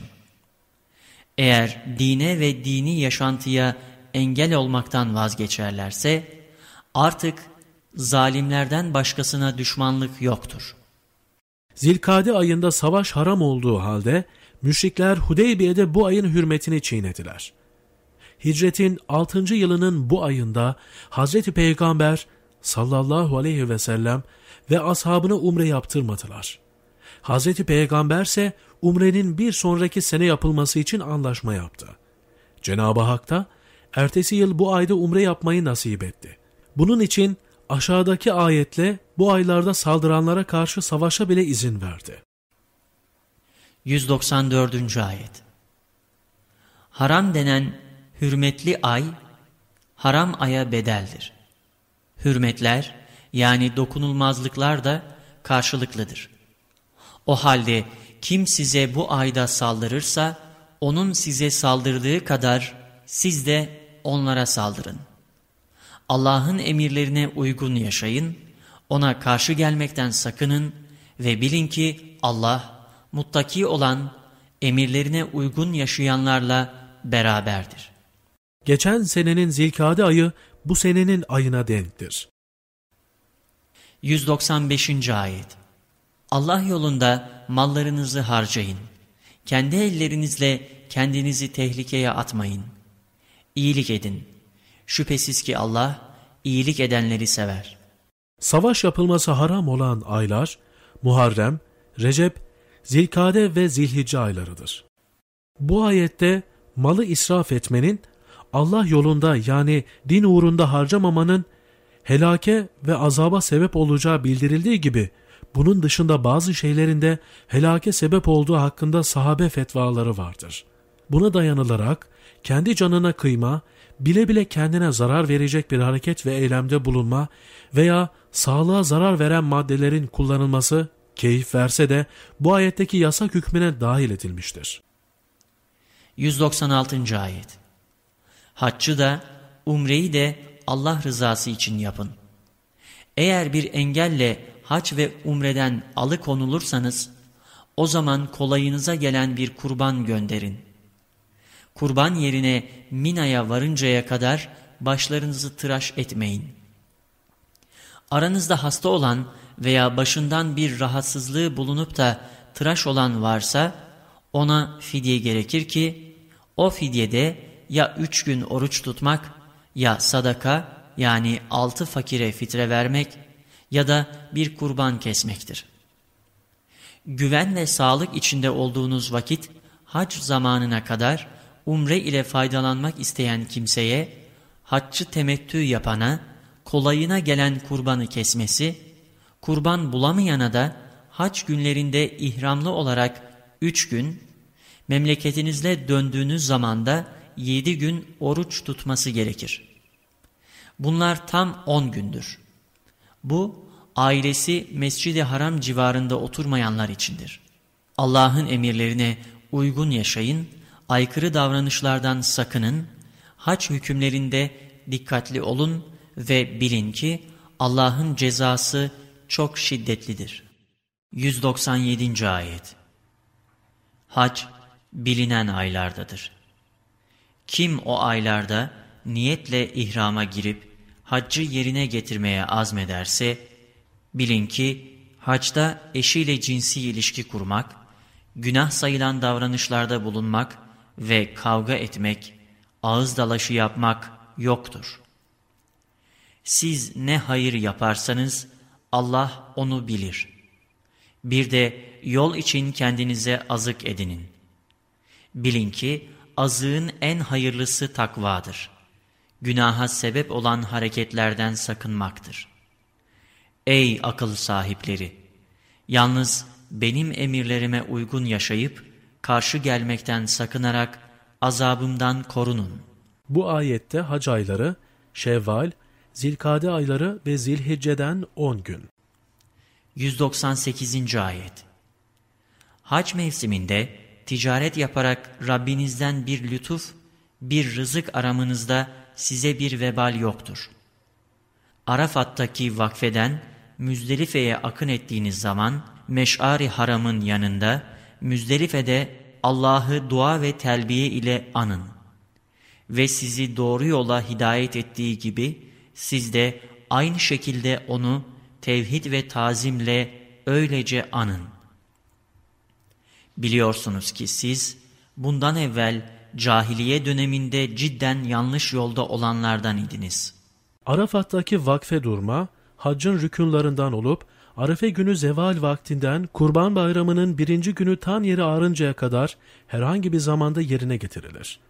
Eğer dine ve dini yaşantıya engel olmaktan vazgeçerlerse, artık zalimlerden başkasına düşmanlık yoktur. Zilkade ayında savaş haram olduğu halde, müşrikler Hudeybiye'de bu ayın hürmetini çiğnediler. Hicretin 6. yılının bu ayında Hazreti Peygamber sallallahu aleyhi ve sellem ve ashabına umre yaptırmadılar. Hazreti Peygamber ise umrenin bir sonraki sene yapılması için anlaşma yaptı. Cenab-ı Hak da ertesi yıl bu ayda umre yapmayı nasip etti. Bunun için aşağıdaki ayetle bu aylarda saldıranlara karşı savaşa bile izin verdi. 194. Ayet Haram denen hürmetli ay, haram aya bedeldir. Hürmetler yani dokunulmazlıklar da karşılıklıdır. O halde kim size bu ayda saldırırsa, onun size saldırdığı kadar siz de onlara saldırın. Allah'ın emirlerine uygun yaşayın, ona karşı gelmekten sakının ve bilin ki Allah, muttaki olan, emirlerine uygun yaşayanlarla beraberdir. Geçen senenin zilkade ayı bu senenin ayına denktir. 195. Ayet Allah yolunda mallarınızı harcayın. Kendi ellerinizle kendinizi tehlikeye atmayın. İyilik edin. Şüphesiz ki Allah iyilik edenleri sever. Savaş yapılması haram olan aylar Muharrem, Recep, Zilkade ve Zilhicce aylarıdır. Bu ayette malı israf etmenin Allah yolunda yani din uğrunda harcamamanın helake ve azaba sebep olacağı bildirildiği gibi bunun dışında bazı şeylerin de helake sebep olduğu hakkında sahabe fetvaları vardır. Buna dayanılarak kendi canına kıyma, bile bile kendine zarar verecek bir hareket ve eylemde bulunma veya sağlığa zarar veren maddelerin kullanılması keyif verse de bu ayetteki yasak hükmüne dahil edilmiştir. 196. Ayet Haccı da, umreyi de Allah rızası için yapın. Eğer bir engelle hac ve umreden alıkonulursanız, o zaman kolayınıza gelen bir kurban gönderin. Kurban yerine Mina'ya varıncaya kadar başlarınızı tıraş etmeyin. Aranızda hasta olan veya başından bir rahatsızlığı bulunup da tıraş olan varsa, ona fidye gerekir ki, o fidyede ya üç gün oruç tutmak, ya sadaka yani altı fakire fitre vermek ya da bir kurban kesmektir. Güven ve sağlık içinde olduğunuz vakit, hac zamanına kadar umre ile faydalanmak isteyen kimseye, haccı temettü yapana, kolayına gelen kurbanı kesmesi, kurban bulamayana da hac günlerinde ihramlı olarak üç gün, memleketinizle döndüğünüz zamanda yedi gün oruç tutması gerekir. Bunlar tam on gündür. Bu, ailesi Mescid-i Haram civarında oturmayanlar içindir. Allah'ın emirlerine uygun yaşayın, aykırı davranışlardan sakının, haç hükümlerinde dikkatli olun ve bilin ki Allah'ın cezası çok şiddetlidir. 197. Ayet Hac bilinen aylardadır. Kim o aylarda niyetle ihrama girip haccı yerine getirmeye azmederse, bilin ki hacda eşiyle cinsi ilişki kurmak, günah sayılan davranışlarda bulunmak ve kavga etmek, ağız dalaşı yapmak yoktur. Siz ne hayır yaparsanız Allah onu bilir. Bir de yol için kendinize azık edinin. Bilin ki azığın en hayırlısı takvadır. Günaha sebep olan hareketlerden sakınmaktır. Ey akıl sahipleri! Yalnız benim emirlerime uygun yaşayıp, karşı gelmekten sakınarak azabımdan korunun. Bu ayette hac ayları, Şevval, Zilkade ayları ve Zilhicce'den 10 gün. 198. Ayet Hac mevsiminde ticaret yaparak Rabbinizden bir lütuf, bir rızık aramanızda size bir vebal yoktur. Arafat'taki vakfeden Müzdelife'ye akın ettiğiniz zaman Meş'ari Haram'ın yanında Müzdelife'de Allah'ı dua ve telbiye ile anın. Ve sizi doğru yola hidayet ettiği gibi siz de aynı şekilde onu tevhid ve tazimle öylece anın. Biliyorsunuz ki siz bundan evvel cahiliye döneminde cidden yanlış yolda olanlardan idiniz. Arafat'taki vakfe durma, haccın rükünlarından olup Arefe günü zeval vaktinden Kurban Bayramı'nın birinci günü tan yeri ağrıncaya kadar herhangi bir zamanda yerine getirilir.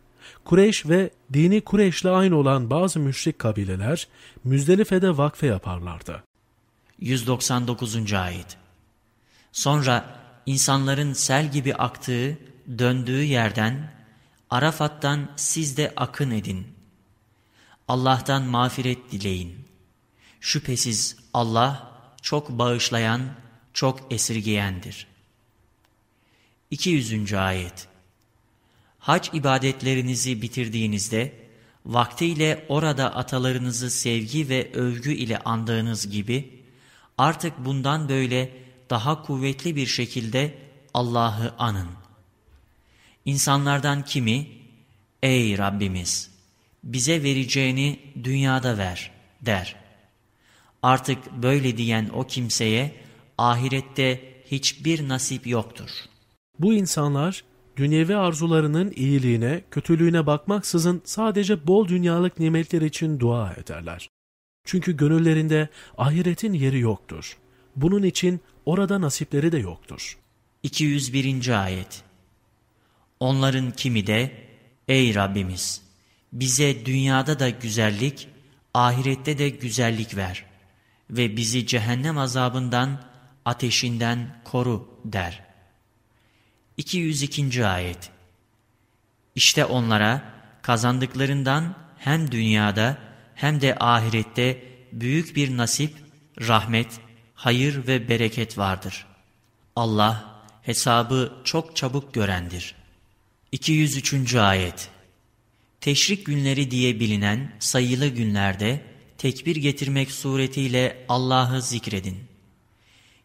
Kureyş ve dini Kureyş'le aynı olan bazı müşrik kabileler Müzdelife'de vakfe yaparlardı. 199. Ayet Sonra insanların sel gibi aktığı, döndüğü yerden, Arafat'tan siz de akın edin. Allah'tan mağfiret dileyin. Şüphesiz Allah, çok bağışlayan, çok esirgeyendir. 200. Ayet Hac ibadetlerinizi bitirdiğinizde, vaktiyle orada atalarınızı sevgi ve övgü ile andığınız gibi, artık bundan böyle daha kuvvetli bir şekilde Allah'ı anın. İnsanlardan kimi, ey Rabbimiz, bize vereceğini dünyada ver, der. Artık böyle diyen o kimseye ahirette hiçbir nasip yoktur. Bu insanlar dünyevi arzularının iyiliğine, kötülüğüne bakmaksızın sadece bol dünyalık nimetler için dua ederler. Çünkü gönüllerinde ahiretin yeri yoktur. Bunun için orada nasipleri de yoktur. 201. Ayet Onların kimi de, Ey Rabbimiz! Bize dünyada da güzellik, ahirette de güzellik ver ve bizi cehennem azabından, ateşinden koru der. 202. Ayet İşte onlara kazandıklarından hem dünyada hem de ahirette büyük bir nasip, rahmet, hayır ve bereket vardır. Allah hesabı çok çabuk görendir. 203. Ayet Teşrik günleri diye bilinen sayılı günlerde tekbir getirmek suretiyle Allah'ı zikredin.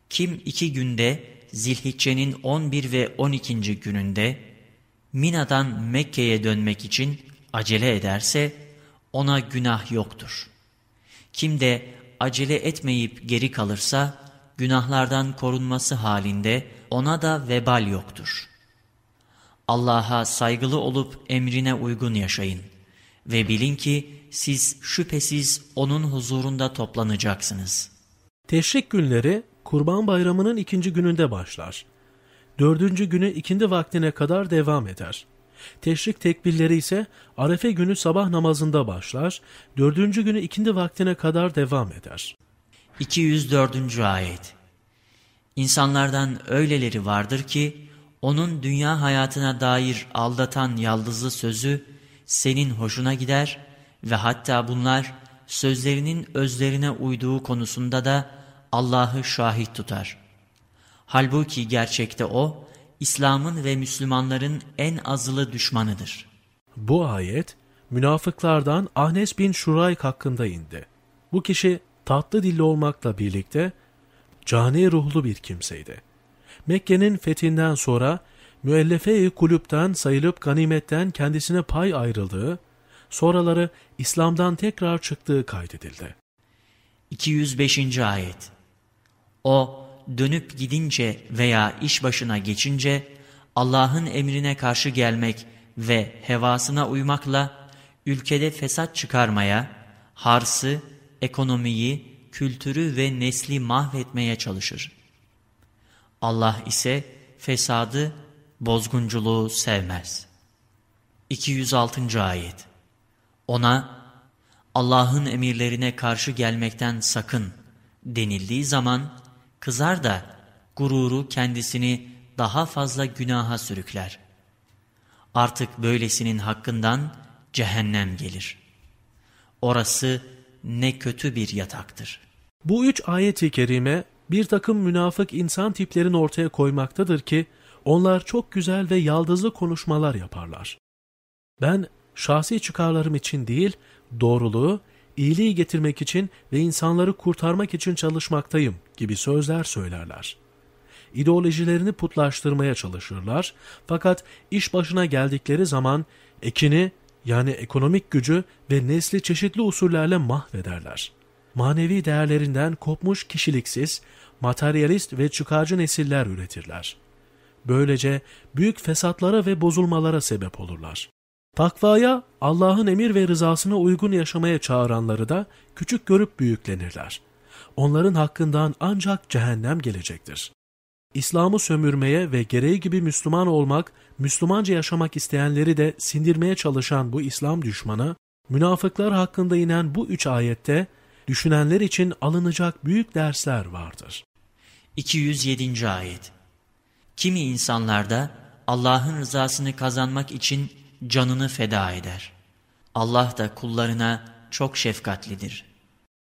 Kim iki günde Zilhicce'nin 11 ve 12. gününde Mina'dan Mekke'ye dönmek için acele ederse ona günah yoktur. Kim de acele etmeyip geri kalırsa günahlardan korunması halinde ona da vebal yoktur. Allah'a saygılı olup emrine uygun yaşayın ve bilin ki siz şüphesiz O'nun huzurunda toplanacaksınız. Teşrik günleri Kurban Bayramı'nın ikinci gününde başlar. Dördüncü günü ikindi vaktine kadar devam eder. Teşrik tekbirleri ise Arefe günü sabah namazında başlar, dördüncü günü ikindi vaktine kadar devam eder. 204. Ayet İnsanlardan öyleleri vardır ki, onun dünya hayatına dair aldatan yaldızlı sözü senin hoşuna gider ve hatta bunlar sözlerinin özlerine uyduğu konusunda da Allah'ı şahit tutar. Halbuki gerçekte o, İslam'ın ve Müslümanların en azılı düşmanıdır. Bu ayet, münafıklardan Ahnes bin Şurayk hakkında indi. Bu kişi tatlı dilli olmakla birlikte cani ruhlu bir kimseydi. Mekke'nin fethinden sonra müellefe-i kulüpten sayılıp ganimetten kendisine pay ayrıldığı, sonraları İslam'dan tekrar çıktığı kaydedildi. 205. Ayet O dönüp gidince veya iş başına geçince Allah'ın emrine karşı gelmek ve hevasına uymakla ülkede fesat çıkarmaya, harsı, ekonomiyi, kültürü ve nesli mahvetmeye çalışır. Allah ise fesadı, bozgunculuğu sevmez. 206. Ayet Ona, Allah'ın emirlerine karşı gelmekten sakın denildiği zaman, kızar da gururu kendisini daha fazla günaha sürükler. Artık böylesinin hakkından cehennem gelir. Orası ne kötü bir yataktır. Bu üç ayet-i kerime bir takım münafık insan tiplerini ortaya koymaktadır ki onlar çok güzel ve yaldızlı konuşmalar yaparlar. Ben şahsi çıkarlarım için değil, doğruluğu, iyiliği getirmek için ve insanları kurtarmak için çalışmaktayım gibi sözler söylerler. İdeolojilerini putlaştırmaya çalışırlar fakat iş başına geldikleri zaman ekini yani ekonomik gücü ve nesli çeşitli usullerle mahvederler. Manevi değerlerinden kopmuş kişiliksiz, materyalist ve çıkarcı nesiller üretirler. Böylece büyük fesatlara ve bozulmalara sebep olurlar. Takvaya, Allah'ın emir ve rızasına uygun yaşamaya çağıranları da küçük görüp büyüklenirler. Onların hakkından ancak cehennem gelecektir. İslam'ı sömürmeye ve gereği gibi Müslüman olmak, Müslümanca yaşamak isteyenleri de sindirmeye çalışan bu İslam düşmanı, münafıklar hakkında inen bu üç ayette düşünenler için alınacak büyük dersler vardır. 207. Ayet Kimi insanlarda Allah'ın rızasını kazanmak için canını feda eder. Allah da kullarına çok şefkatlidir.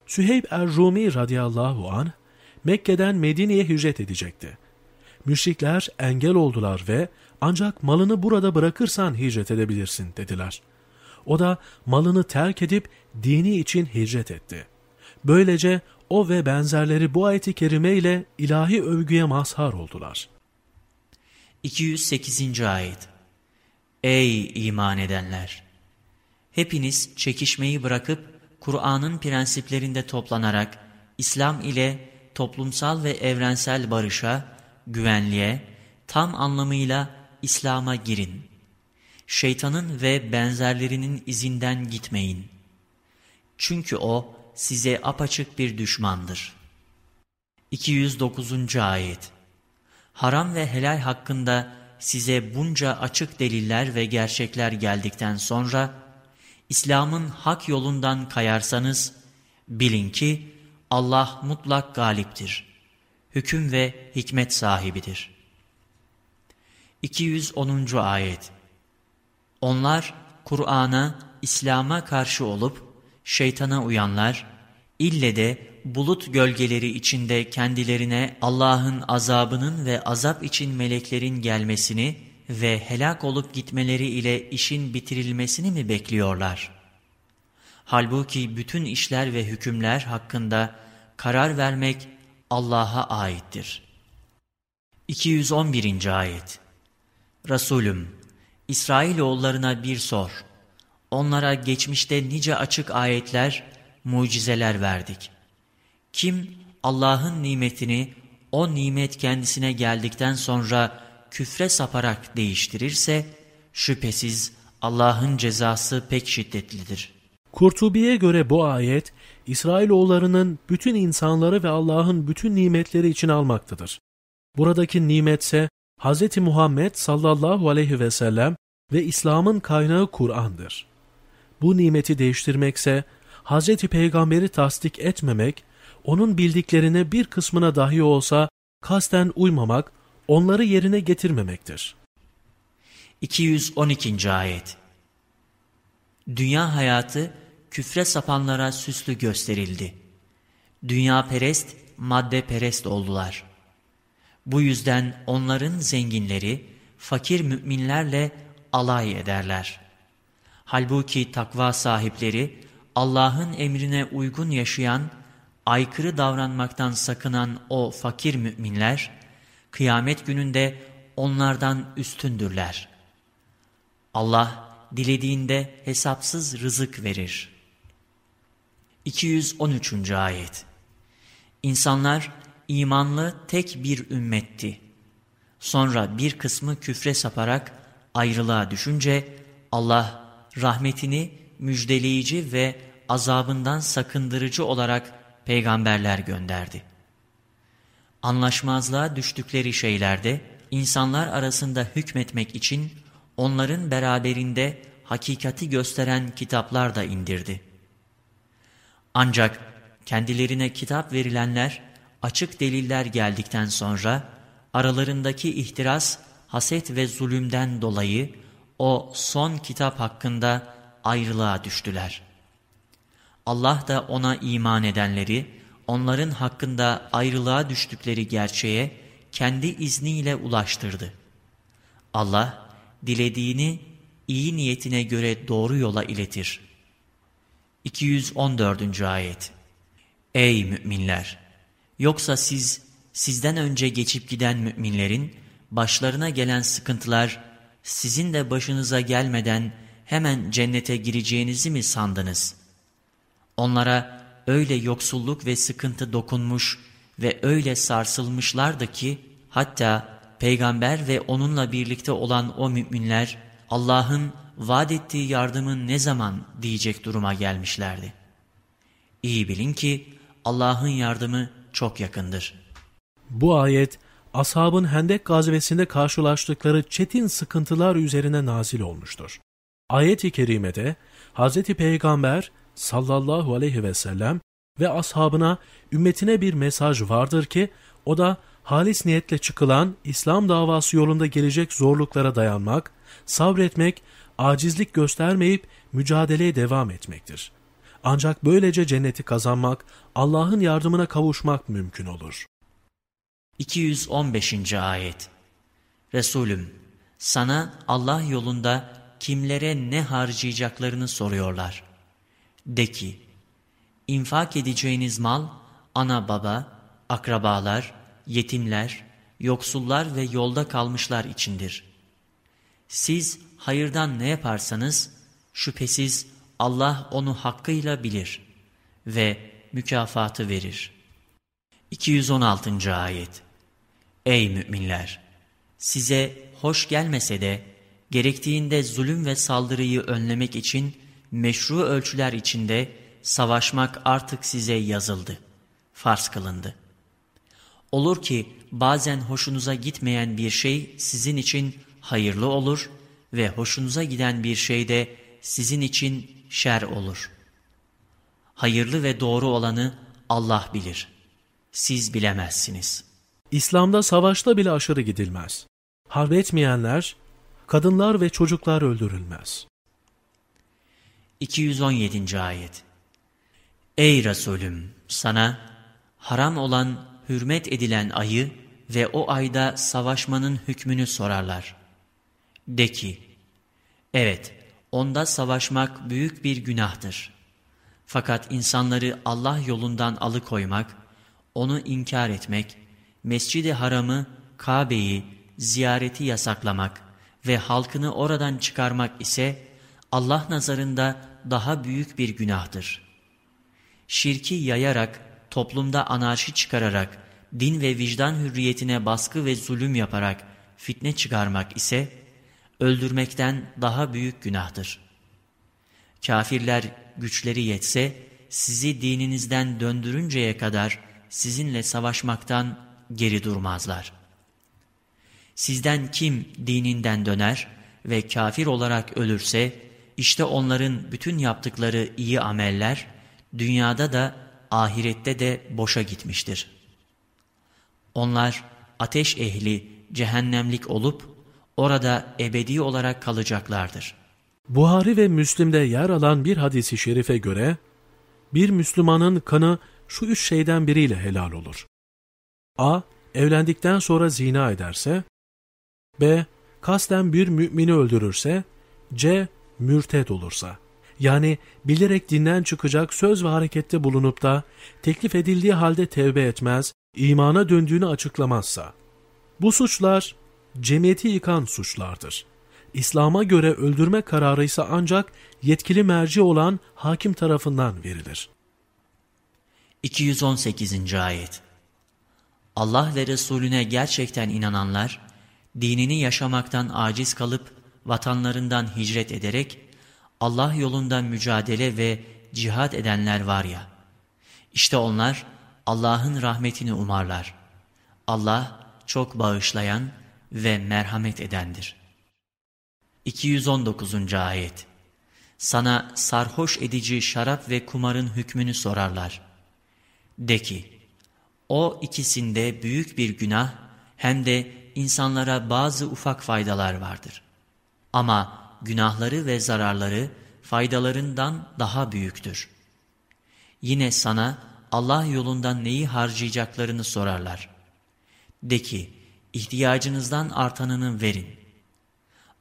Süheyb er-Rumi radıyallahu an Mekke'den Medine'ye hicret edecekti. Müşrikler engel oldular ve ancak malını burada bırakırsan hicret edebilirsin dediler. O da malını terk edip dini için hicret etti. Böylece o ve benzerleri bu ayeti kerime ile ilahi övgüye mazhar oldular. 208. Ayet Ey iman edenler! Hepiniz çekişmeyi bırakıp Kur'an'ın prensiplerinde toplanarak İslam ile toplumsal ve evrensel barışa, güvenliğe, tam anlamıyla İslam'a girin. Şeytanın ve benzerlerinin izinden gitmeyin. Çünkü o size apaçık bir düşmandır. 209. Ayet Haram ve helal hakkında size bunca açık deliller ve gerçekler geldikten sonra, İslam'ın hak yolundan kayarsanız, bilin ki Allah mutlak galiptir. Hüküm ve hikmet sahibidir. 210. Ayet Onlar Kur'an'a, İslam'a karşı olup, şeytana uyanlar, ille de bulut gölgeleri içinde kendilerine Allah'ın azabının ve azap için meleklerin gelmesini ve helak olup gitmeleri ile işin bitirilmesini mi bekliyorlar? Halbuki bütün işler ve hükümler hakkında karar vermek Allah'a aittir. 211. Ayet Resulüm, İsrailoğullarına bir sor. Onlara geçmişte nice açık ayetler, mucizeler verdik. Kim Allah'ın nimetini o nimet kendisine geldikten sonra küfre saparak değiştirirse şüphesiz Allah'ın cezası pek şiddetlidir. Kurtubi'ye göre bu ayet İsrailoğullarının bütün insanları ve Allah'ın bütün nimetleri için almaktadır. Buradaki nimetse Hz. Muhammed sallallahu aleyhi ve sellem ve İslam'ın kaynağı Kur'an'dır. Bu nimeti değiştirmekse Hz. Peygamber'i tasdik etmemek, onun bildiklerine bir kısmına dahi olsa kasten uymamak, onları yerine getirmemektir. 212. Ayet Dünya hayatı küfre sapanlara süslü gösterildi. Dünya perest, madde perest oldular. Bu yüzden onların zenginleri fakir müminlerle alay ederler. Halbuki takva sahipleri Allah'ın emrine uygun yaşayan, aykırı davranmaktan sakınan o fakir müminler, kıyamet gününde onlardan üstündürler. Allah dilediğinde hesapsız rızık verir. 213. Ayet İnsanlar imanlı tek bir ümmetti. Sonra bir kısmı küfre saparak ayrılığa düşünce Allah rahmetini müjdeleyici ve azabından sakındırıcı olarak peygamberler gönderdi. Anlaşmazlığa düştükleri şeylerde insanlar arasında hükmetmek için onların beraberinde hakikati gösteren kitaplar da indirdi. Ancak kendilerine kitap verilenler açık deliller geldikten sonra aralarındaki ihtiras, haset ve zulümden dolayı o son kitap hakkında ayrılığa düştüler. Allah da ona iman edenleri, onların hakkında ayrılığa düştükleri gerçeğe kendi izniyle ulaştırdı. Allah, dilediğini iyi niyetine göre doğru yola iletir. 214. Ayet Ey müminler! Yoksa siz, sizden önce geçip giden müminlerin, başlarına gelen sıkıntılar, sizin de başınıza gelmeden hemen cennete gireceğinizi mi sandınız? Onlara öyle yoksulluk ve sıkıntı dokunmuş ve öyle sarsılmışlardı ki, hatta peygamber ve onunla birlikte olan o müminler, Allah'ın vaat ettiği yardımın ne zaman diyecek duruma gelmişlerdi. İyi bilin ki Allah'ın yardımı çok yakındır. Bu ayet, ashabın Hendek gazvesinde karşılaştıkları çetin sıkıntılar üzerine nazil olmuştur. Ayet-i kerimede Hz. Peygamber sallallahu aleyhi ve sellem ve ashabına ümmetine bir mesaj vardır ki o da halis niyetle çıkılan İslam davası yolunda gelecek zorluklara dayanmak, sabretmek, acizlik göstermeyip mücadeleye devam etmektir. Ancak böylece cenneti kazanmak, Allah'ın yardımına kavuşmak mümkün olur. 215. Ayet Resulüm, sana Allah yolunda kimlere ne harcayacaklarını soruyorlar. De ki, infak edeceğiniz mal, ana baba, akrabalar, yetimler, yoksullar ve yolda kalmışlar içindir. Siz hayırdan ne yaparsanız, şüphesiz Allah onu hakkıyla bilir ve mükafatı verir. 216. Ayet Ey müminler! Size hoş gelmese de, gerektiğinde zulüm ve saldırıyı önlemek için meşru ölçüler içinde savaşmak artık size yazıldı, farz kılındı. Olur ki bazen hoşunuza gitmeyen bir şey sizin için hayırlı olur ve hoşunuza giden bir şey de sizin için şer olur. Hayırlı ve doğru olanı Allah bilir. Siz bilemezsiniz. İslam'da savaşta bile aşırı gidilmez. Harp etmeyenler, kadınlar ve çocuklar öldürülmez. 217. Ayet Ey Resulüm! Sana haram olan, hürmet edilen ayı ve o ayda savaşmanın hükmünü sorarlar. De ki, evet, onda savaşmak büyük bir günahtır. Fakat insanları Allah yolundan alıkoymak, onu inkar etmek, mescidi haramı, Kabe'yi, ziyareti yasaklamak ve halkını oradan çıkarmak ise Allah nazarında daha büyük bir günahtır. Şirki yayarak, toplumda anarşi çıkararak, din ve vicdan hürriyetine baskı ve zulüm yaparak fitne çıkarmak ise, öldürmekten daha büyük günahtır. Kafirler güçleri yetse, sizi dininizden döndürünceye kadar sizinle savaşmaktan geri durmazlar. Sizden kim dininden döner ve kafir olarak ölürse, işte onların bütün yaptıkları iyi ameller, dünyada da ahirette de boşa gitmiştir. Onlar ateş ehli, cehennemlik olup, orada ebedi olarak kalacaklardır. Buhari ve Müslim'de yer alan bir hadisi şerife göre, bir Müslümanın kanı şu üç şeyden biriyle helal olur. A. Evlendikten sonra zina ederse, B. Kasten bir mümini öldürürse, C. Mürted olursa. Yani bilerek dinden çıkacak söz ve harekette bulunup da teklif edildiği halde tevbe etmez, imana döndüğünü açıklamazsa. Bu suçlar cemiyeti yıkan suçlardır. İslam'a göre öldürme kararı ise ancak yetkili merci olan hakim tarafından verilir. 218. Ayet Allah ve Resulüne gerçekten inananlar, dinini yaşamaktan aciz kalıp vatanlarından hicret ederek Allah yolunda mücadele ve cihad edenler var ya, işte onlar Allah'ın rahmetini umarlar. Allah çok bağışlayan ve merhamet edendir. 219. Ayet Sana sarhoş edici şarap ve kumarın hükmünü sorarlar. De ki, o ikisinde büyük bir günah hem de insanlara bazı ufak faydalar vardır. Ama günahları ve zararları faydalarından daha büyüktür. Yine sana Allah yolundan neyi harcayacaklarını sorarlar. De ki, ihtiyacınızdan artanını verin.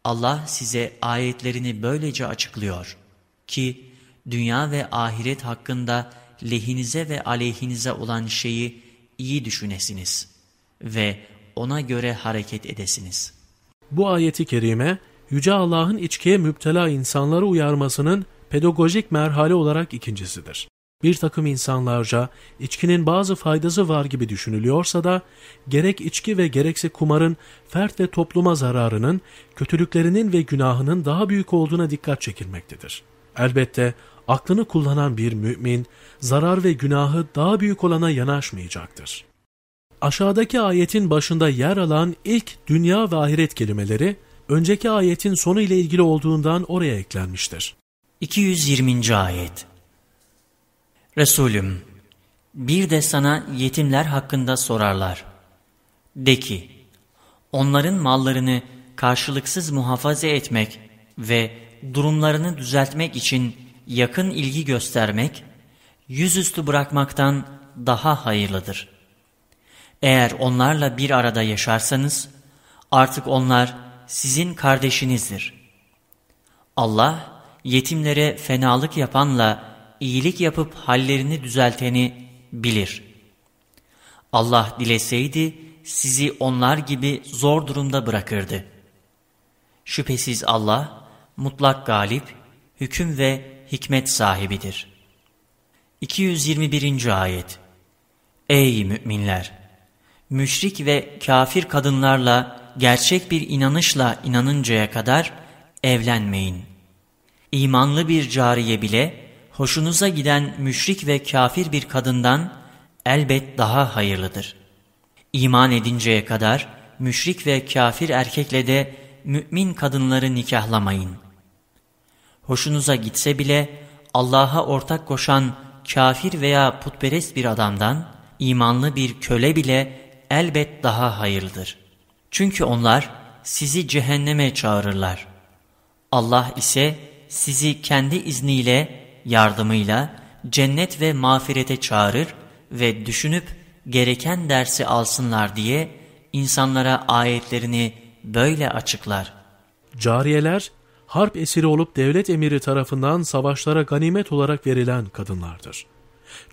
Allah size ayetlerini böylece açıklıyor ki, dünya ve ahiret hakkında lehinize ve aleyhinize olan şeyi iyi düşünesiniz ve ona göre hareket edesiniz. Bu ayeti kerime, Yüce Allah'ın içkiye müptela insanları uyarmasının pedagojik merhale olarak ikincisidir. Bir takım insanlarca içkinin bazı faydası var gibi düşünülüyorsa da gerek içki ve gerekse kumarın fert ve topluma zararının, kötülüklerinin ve günahının daha büyük olduğuna dikkat çekilmektedir. Elbette aklını kullanan bir mümin zarar ve günahı daha büyük olana yanaşmayacaktır. Aşağıdaki ayetin başında yer alan ilk dünya ve ahiret kelimeleri önceki ayetin sonu ile ilgili olduğundan oraya eklenmiştir. 220. Ayet Resulüm, bir de sana yetimler hakkında sorarlar. De ki, onların mallarını karşılıksız muhafaza etmek ve durumlarını düzeltmek için yakın ilgi göstermek, yüzüstü bırakmaktan daha hayırlıdır. Eğer onlarla bir arada yaşarsanız, artık onlar sizin kardeşinizdir. Allah, yetimlere fenalık yapanla iyilik yapıp hallerini düzelteni bilir. Allah dileseydi, sizi onlar gibi zor durumda bırakırdı. Şüphesiz Allah, mutlak galip, hüküm ve hikmet sahibidir. 221. Ayet Ey müminler! Müşrik ve kafir kadınlarla gerçek bir inanışla inanıncaya kadar evlenmeyin. İmanlı bir cariye bile hoşunuza giden müşrik ve kafir bir kadından elbet daha hayırlıdır. İman edinceye kadar müşrik ve kafir erkekle de mümin kadınları nikahlamayın. Hoşunuza gitse bile Allah'a ortak koşan kafir veya putperest bir adamdan imanlı bir köle bile elbet daha hayırlıdır. Çünkü onlar sizi cehenneme çağırırlar. Allah ise sizi kendi izniyle, yardımıyla cennet ve mağfirete çağırır ve düşünüp gereken dersi alsınlar diye insanlara ayetlerini böyle açıklar. Cariyeler, harp esiri olup devlet emiri tarafından savaşlara ganimet olarak verilen kadınlardır.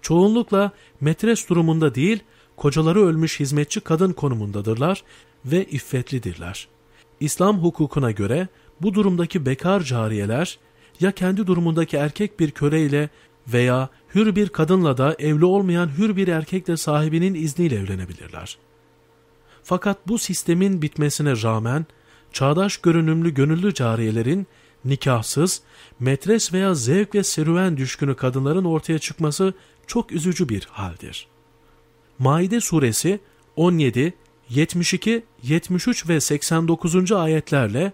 Çoğunlukla metres durumunda değil, kocaları ölmüş hizmetçi kadın konumundadırlar ve iffetlidirler. İslam hukukuna göre bu durumdaki bekar cariyeler ya kendi durumundaki erkek bir köleyle veya hür bir kadınla da evli olmayan hür bir erkekle sahibinin izniyle evlenebilirler. Fakat bu sistemin bitmesine rağmen çağdaş görünümlü gönüllü cariyelerin nikahsız, metres veya zevk ve serüven düşkünü kadınların ortaya çıkması çok üzücü bir haldir. Maide suresi 17, 72, 73 ve 89. ayetlerle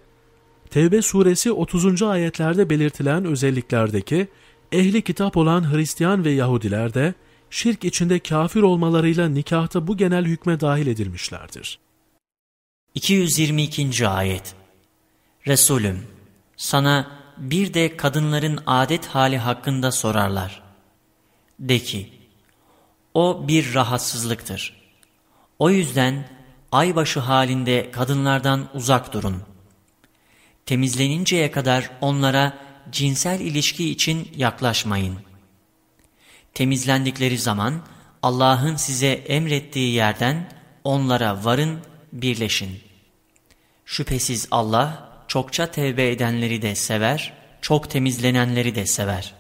Tevbe suresi 30. ayetlerde belirtilen özelliklerdeki ehli kitap olan Hristiyan ve Yahudiler de şirk içinde kafir olmalarıyla nikahta bu genel hükme dahil edilmişlerdir. 222. Ayet Resulüm, sana bir de kadınların adet hali hakkında sorarlar. De ki, o bir rahatsızlıktır. O yüzden aybaşı halinde kadınlardan uzak durun. Temizleninceye kadar onlara cinsel ilişki için yaklaşmayın. Temizlendikleri zaman Allah'ın size emrettiği yerden onlara varın, birleşin. Şüphesiz Allah çokça tevbe edenleri de sever, çok temizlenenleri de sever.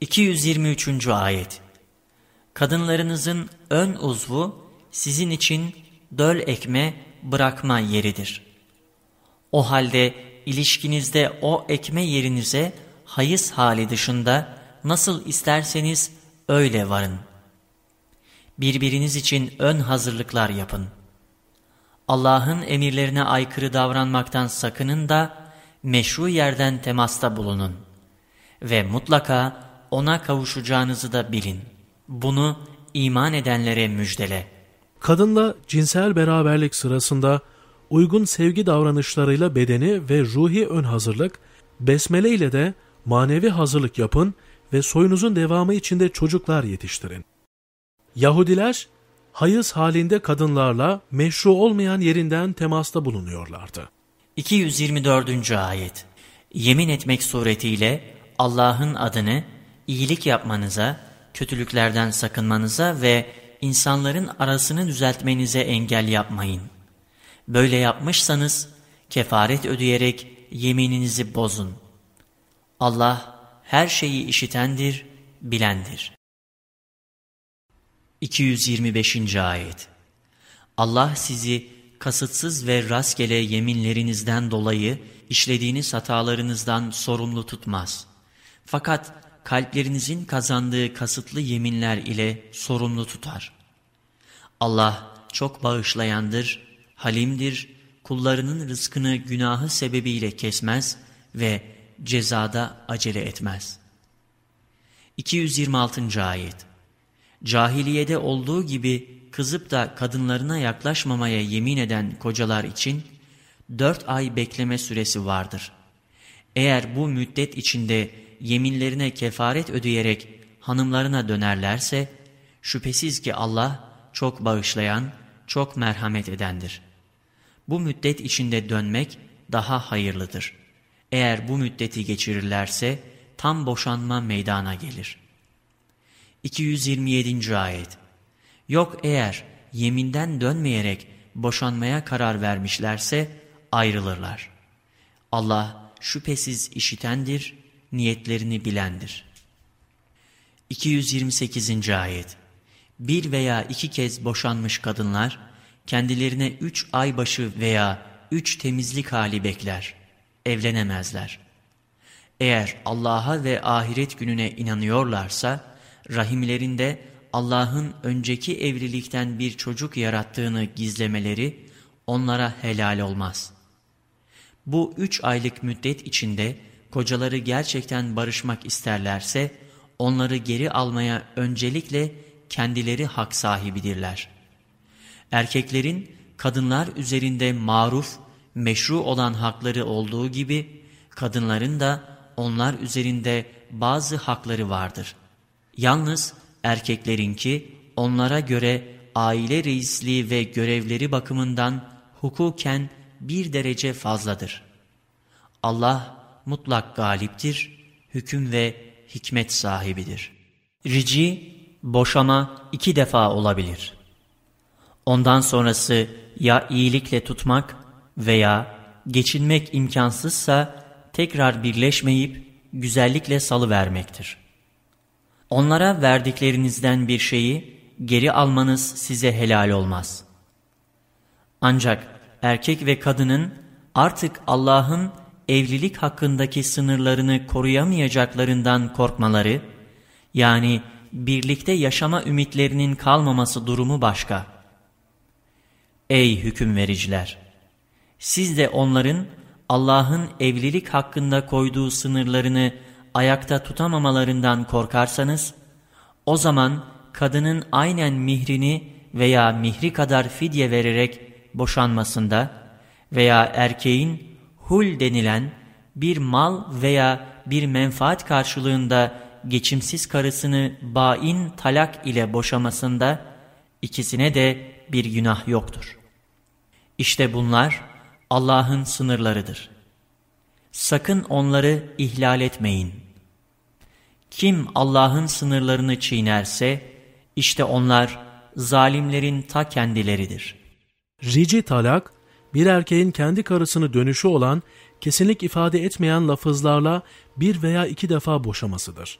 223. Ayet Kadınlarınızın ön uzvu sizin için döl ekme bırakma yeridir. O halde ilişkinizde o ekme yerinize hayız hali dışında nasıl isterseniz öyle varın. Birbiriniz için ön hazırlıklar yapın. Allah'ın emirlerine aykırı davranmaktan sakının da meşru yerden temasta bulunun. Ve mutlaka ona kavuşacağınızı da bilin. Bunu iman edenlere müjdele. Kadınla cinsel beraberlik sırasında uygun sevgi davranışlarıyla bedeni ve ruhi ön hazırlık, besmele ile de manevi hazırlık yapın ve soyunuzun devamı içinde çocuklar yetiştirin. Yahudiler, hayız halinde kadınlarla meşru olmayan yerinden temasta bulunuyorlardı. 224. Ayet Yemin etmek suretiyle Allah'ın adını iyilik yapmanıza, kötülüklerden sakınmanıza ve insanların arasını düzeltmenize engel yapmayın. Böyle yapmışsanız kefaret ödeyerek yemininizi bozun. Allah her şeyi işitendir, bilendir. 225. Ayet Allah sizi kasıtsız ve rastgele yeminlerinizden dolayı işlediğiniz hatalarınızdan sorumlu tutmaz. Fakat kalplerinizin kazandığı kasıtlı yeminler ile sorumlu tutar. Allah çok bağışlayandır, halimdir, kullarının rızkını günahı sebebiyle kesmez ve cezada acele etmez. 226. Ayet Cahiliyede olduğu gibi kızıp da kadınlarına yaklaşmamaya yemin eden kocalar için dört ay bekleme süresi vardır. Eğer bu müddet içinde yeminlerine kefaret ödeyerek hanımlarına dönerlerse, şüphesiz ki Allah çok bağışlayan, çok merhamet edendir. Bu müddet içinde dönmek daha hayırlıdır. Eğer bu müddeti geçirirlerse tam boşanma meydana gelir. 227. Ayet Yok eğer yeminden dönmeyerek boşanmaya karar vermişlerse ayrılırlar. Allah şüphesiz işitendir, niyetlerini bilendir. 228. Ayet Bir veya iki kez boşanmış kadınlar, kendilerine üç ay başı veya üç temizlik hali bekler, evlenemezler. Eğer Allah'a ve ahiret gününe inanıyorlarsa, rahimlerinde Allah'ın önceki evlilikten bir çocuk yarattığını gizlemeleri onlara helal olmaz. Bu üç aylık müddet içinde kocaları gerçekten barışmak isterlerse onları geri almaya öncelikle kendileri hak sahibidirler. Erkeklerin kadınlar üzerinde maruf, meşru olan hakları olduğu gibi kadınların da onlar üzerinde bazı hakları vardır. Yalnız erkeklerinki onlara göre aile reisliği ve görevleri bakımından hukuken bir derece fazladır. Allah mutlak galiptir, hüküm ve hikmet sahibidir. Rici, boşama iki defa olabilir. Ondan sonrası ya iyilikle tutmak veya geçinmek imkansızsa tekrar birleşmeyip güzellikle salıvermektir. Onlara verdiklerinizden bir şeyi geri almanız size helal olmaz. Ancak erkek ve kadının artık Allah'ın evlilik hakkındaki sınırlarını koruyamayacaklarından korkmaları, yani birlikte yaşama ümitlerinin kalmaması durumu başka. Ey hüküm vericiler! Siz de onların Allah'ın evlilik hakkında koyduğu sınırlarını ayakta tutamamalarından korkarsanız, o zaman kadının aynen mihrini veya mihri kadar fidye vererek boşanmasında veya erkeğin hul denilen bir mal veya bir menfaat karşılığında geçimsiz karısını bain talak ile boşamasında ikisine de bir günah yoktur. İşte bunlar Allah'ın sınırlarıdır. Sakın onları ihlal etmeyin. Kim Allah'ın sınırlarını çiğnerse, işte onlar zalimlerin ta kendileridir. Rici talak, bir erkeğin kendi karısını dönüşü olan, kesinlik ifade etmeyen lafızlarla bir veya iki defa boşamasıdır.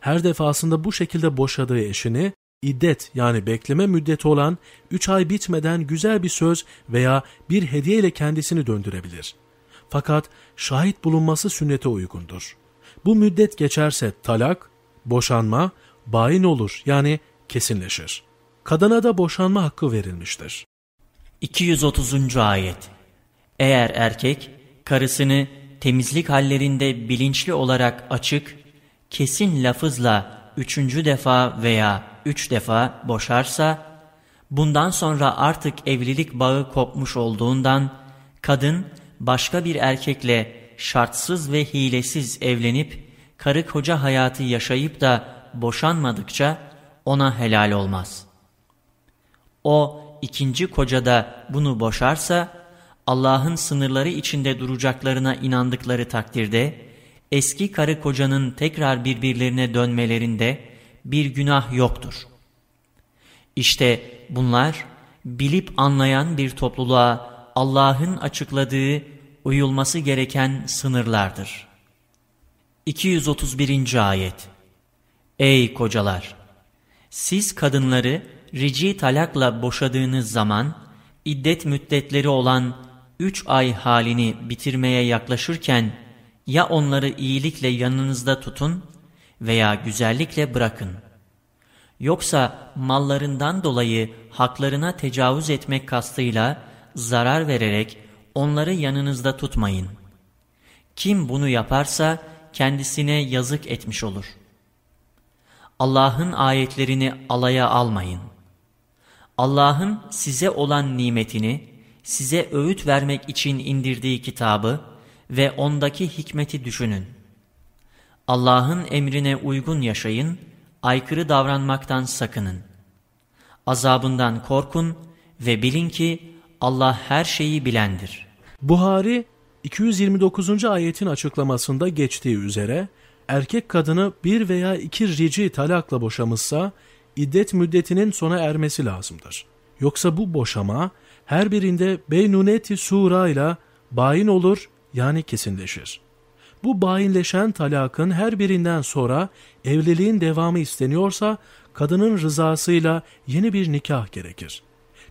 Her defasında bu şekilde boşadığı eşini, iddet yani bekleme müddeti olan 3 ay bitmeden güzel bir söz veya bir hediye ile kendisini döndürebilir. Fakat şahit bulunması sünnete uygundur. Bu müddet geçerse talak, boşanma, bayin olur yani kesinleşir. Kadına da boşanma hakkı verilmiştir. 230. Ayet Eğer erkek karısını temizlik hallerinde bilinçli olarak açık, kesin lafızla üçüncü defa veya üç defa boşarsa, bundan sonra artık evlilik bağı kopmuş olduğundan, kadın başka bir erkekle şartsız ve hilesiz evlenip, karı koca hayatı yaşayıp da boşanmadıkça ona helal olmaz. O ikinci koca da bunu boşarsa, Allah'ın sınırları içinde duracaklarına inandıkları takdirde, eski karı kocanın tekrar birbirlerine dönmelerinde bir günah yoktur. İşte bunlar bilip anlayan bir topluluğa Allah'ın açıkladığı uyulması gereken sınırlardır. 231. Ayet Ey kocalar! Siz kadınları rici talakla boşadığınız zaman, iddet müddetleri olan üç ay halini bitirmeye yaklaşırken, ya onları iyilikle yanınızda tutun veya güzellikle bırakın. Yoksa mallarından dolayı haklarına tecavüz etmek kastıyla zarar vererek onları yanınızda tutmayın. Kim bunu yaparsa kendisine yazık etmiş olur. Allah'ın ayetlerini alaya almayın. Allah'ın size olan nimetini, size öğüt vermek için indirdiği kitabı ve ondaki hikmeti düşünün. Allah'ın emrine uygun yaşayın, aykırı davranmaktan sakının. Azabından korkun ve bilin ki Allah her şeyi bilendir. Buhari 229. ayetin açıklamasında geçtiği üzere erkek kadını bir veya iki rici talakla boşamışsa iddet müddetinin sona ermesi lazımdır. Yoksa bu boşama her birinde beynuneti sura ile bayin olur yani kesinleşir. Bu bayinleşen talakın her birinden sonra evliliğin devamı isteniyorsa kadının rızasıyla yeni bir nikah gerekir.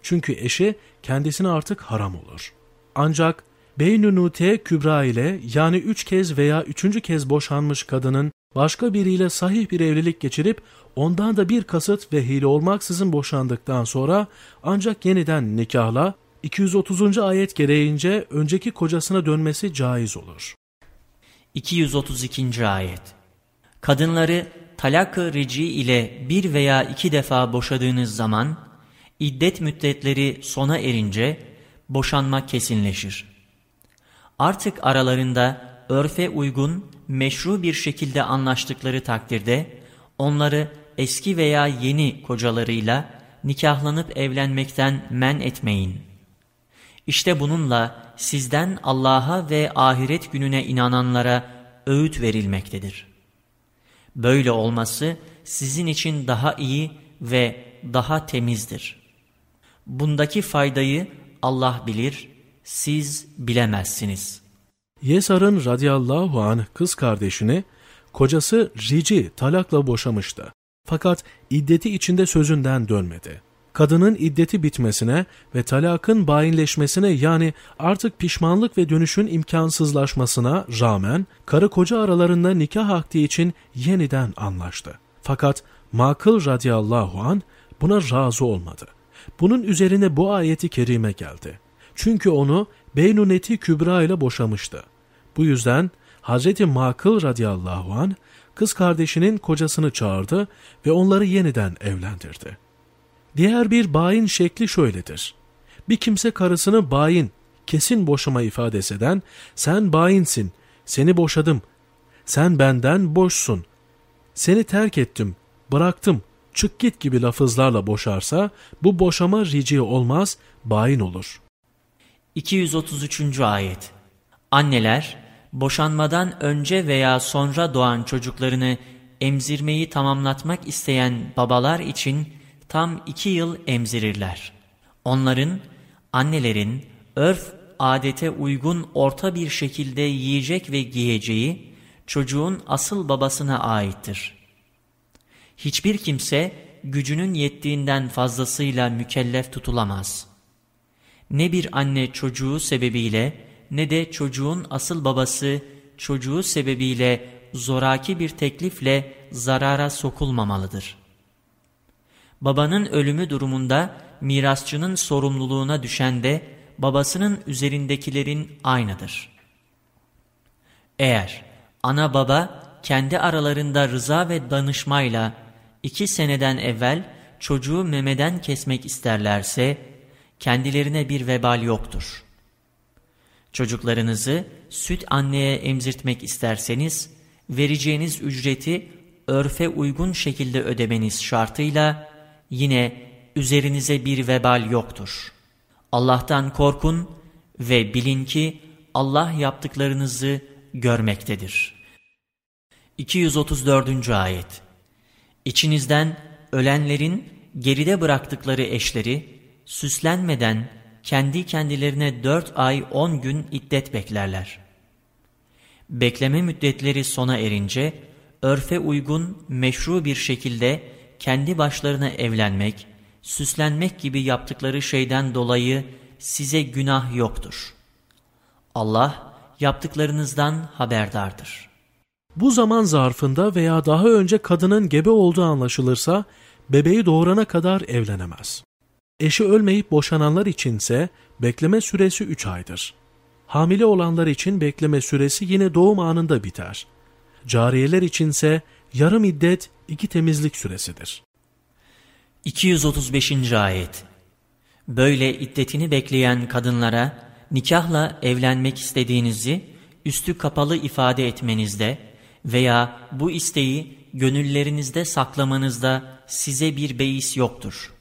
Çünkü eşi kendisine artık haram olur. Ancak Beynunute Kübra ile yani üç kez veya üçüncü kez boşanmış kadının başka biriyle sahih bir evlilik geçirip ondan da bir kasıt ve hile olmaksızın boşandıktan sonra ancak yeniden nikahla 230. ayet gereğince önceki kocasına dönmesi caiz olur. 232. Ayet Kadınları talak-ı rici ile bir veya iki defa boşadığınız zaman, iddet müddetleri sona erince boşanma kesinleşir. Artık aralarında örfe uygun, meşru bir şekilde anlaştıkları takdirde, onları eski veya yeni kocalarıyla nikahlanıp evlenmekten men etmeyin. İşte bununla sizden Allah'a ve ahiret gününe inananlara öğüt verilmektedir. Böyle olması sizin için daha iyi ve daha temizdir. Bundaki faydayı Allah bilir, siz bilemezsiniz. Yesar'ın radıyallahu anh kız kardeşini kocası Rici talakla boşamıştı. Fakat iddeti içinde sözünden dönmedi. Kadının iddeti bitmesine ve talakın bayinleşmesine yani artık pişmanlık ve dönüşün imkansızlaşmasına rağmen karı koca aralarında nikah akdi için yeniden anlaştı. Fakat Makıl radıyallahu an buna razı olmadı. Bunun üzerine bu ayeti kerime geldi. Çünkü onu Beynuneti Kübra ile boşamıştı. Bu yüzden Hz. Makıl radıyallahu an kız kardeşinin kocasını çağırdı ve onları yeniden evlendirdi. Diğer bir bayin şekli şöyledir. Bir kimse karısını bayin, kesin boşama ifadesi eden, sen bayinsin, seni boşadım, sen benden boşsun, seni terk ettim, bıraktım, çık git gibi lafızlarla boşarsa, bu boşama rici olmaz, bayin olur. 233. Ayet Anneler, boşanmadan önce veya sonra doğan çocuklarını emzirmeyi tamamlatmak isteyen babalar için tam iki yıl emzirirler. Onların, annelerin örf adete uygun orta bir şekilde yiyecek ve giyeceği çocuğun asıl babasına aittir. Hiçbir kimse gücünün yettiğinden fazlasıyla mükellef tutulamaz. Ne bir anne çocuğu sebebiyle ne de çocuğun asıl babası çocuğu sebebiyle zoraki bir teklifle zarara sokulmamalıdır. Babanın ölümü durumunda mirasçının sorumluluğuna düşen de babasının üzerindekilerin aynıdır. Eğer ana baba kendi aralarında rıza ve danışmayla iki seneden evvel çocuğu memeden kesmek isterlerse kendilerine bir vebal yoktur. Çocuklarınızı süt anneye emzirtmek isterseniz vereceğiniz ücreti örfe uygun şekilde ödemeniz şartıyla yine üzerinize bir vebal yoktur. Allah'tan korkun ve bilin ki Allah yaptıklarınızı görmektedir. 234. Ayet İçinizden ölenlerin geride bıraktıkları eşleri süslenmeden kendi kendilerine dört ay on gün iddet beklerler. Bekleme müddetleri sona erince örfe uygun meşru bir şekilde kendi başlarına evlenmek, süslenmek gibi yaptıkları şeyden dolayı size günah yoktur. Allah yaptıklarınızdan haberdardır. Bu zaman zarfında veya daha önce kadının gebe olduğu anlaşılırsa bebeği doğurana kadar evlenemez. Eşi ölmeyip boşananlar içinse bekleme süresi 3 aydır. Hamile olanlar için bekleme süresi yine doğum anında biter. Cariyeler içinse yarım iddet iki temizlik süresidir. 235. Ayet Böyle iddetini bekleyen kadınlara nikahla evlenmek istediğinizi üstü kapalı ifade etmenizde veya bu isteği gönüllerinizde saklamanızda size bir beis yoktur.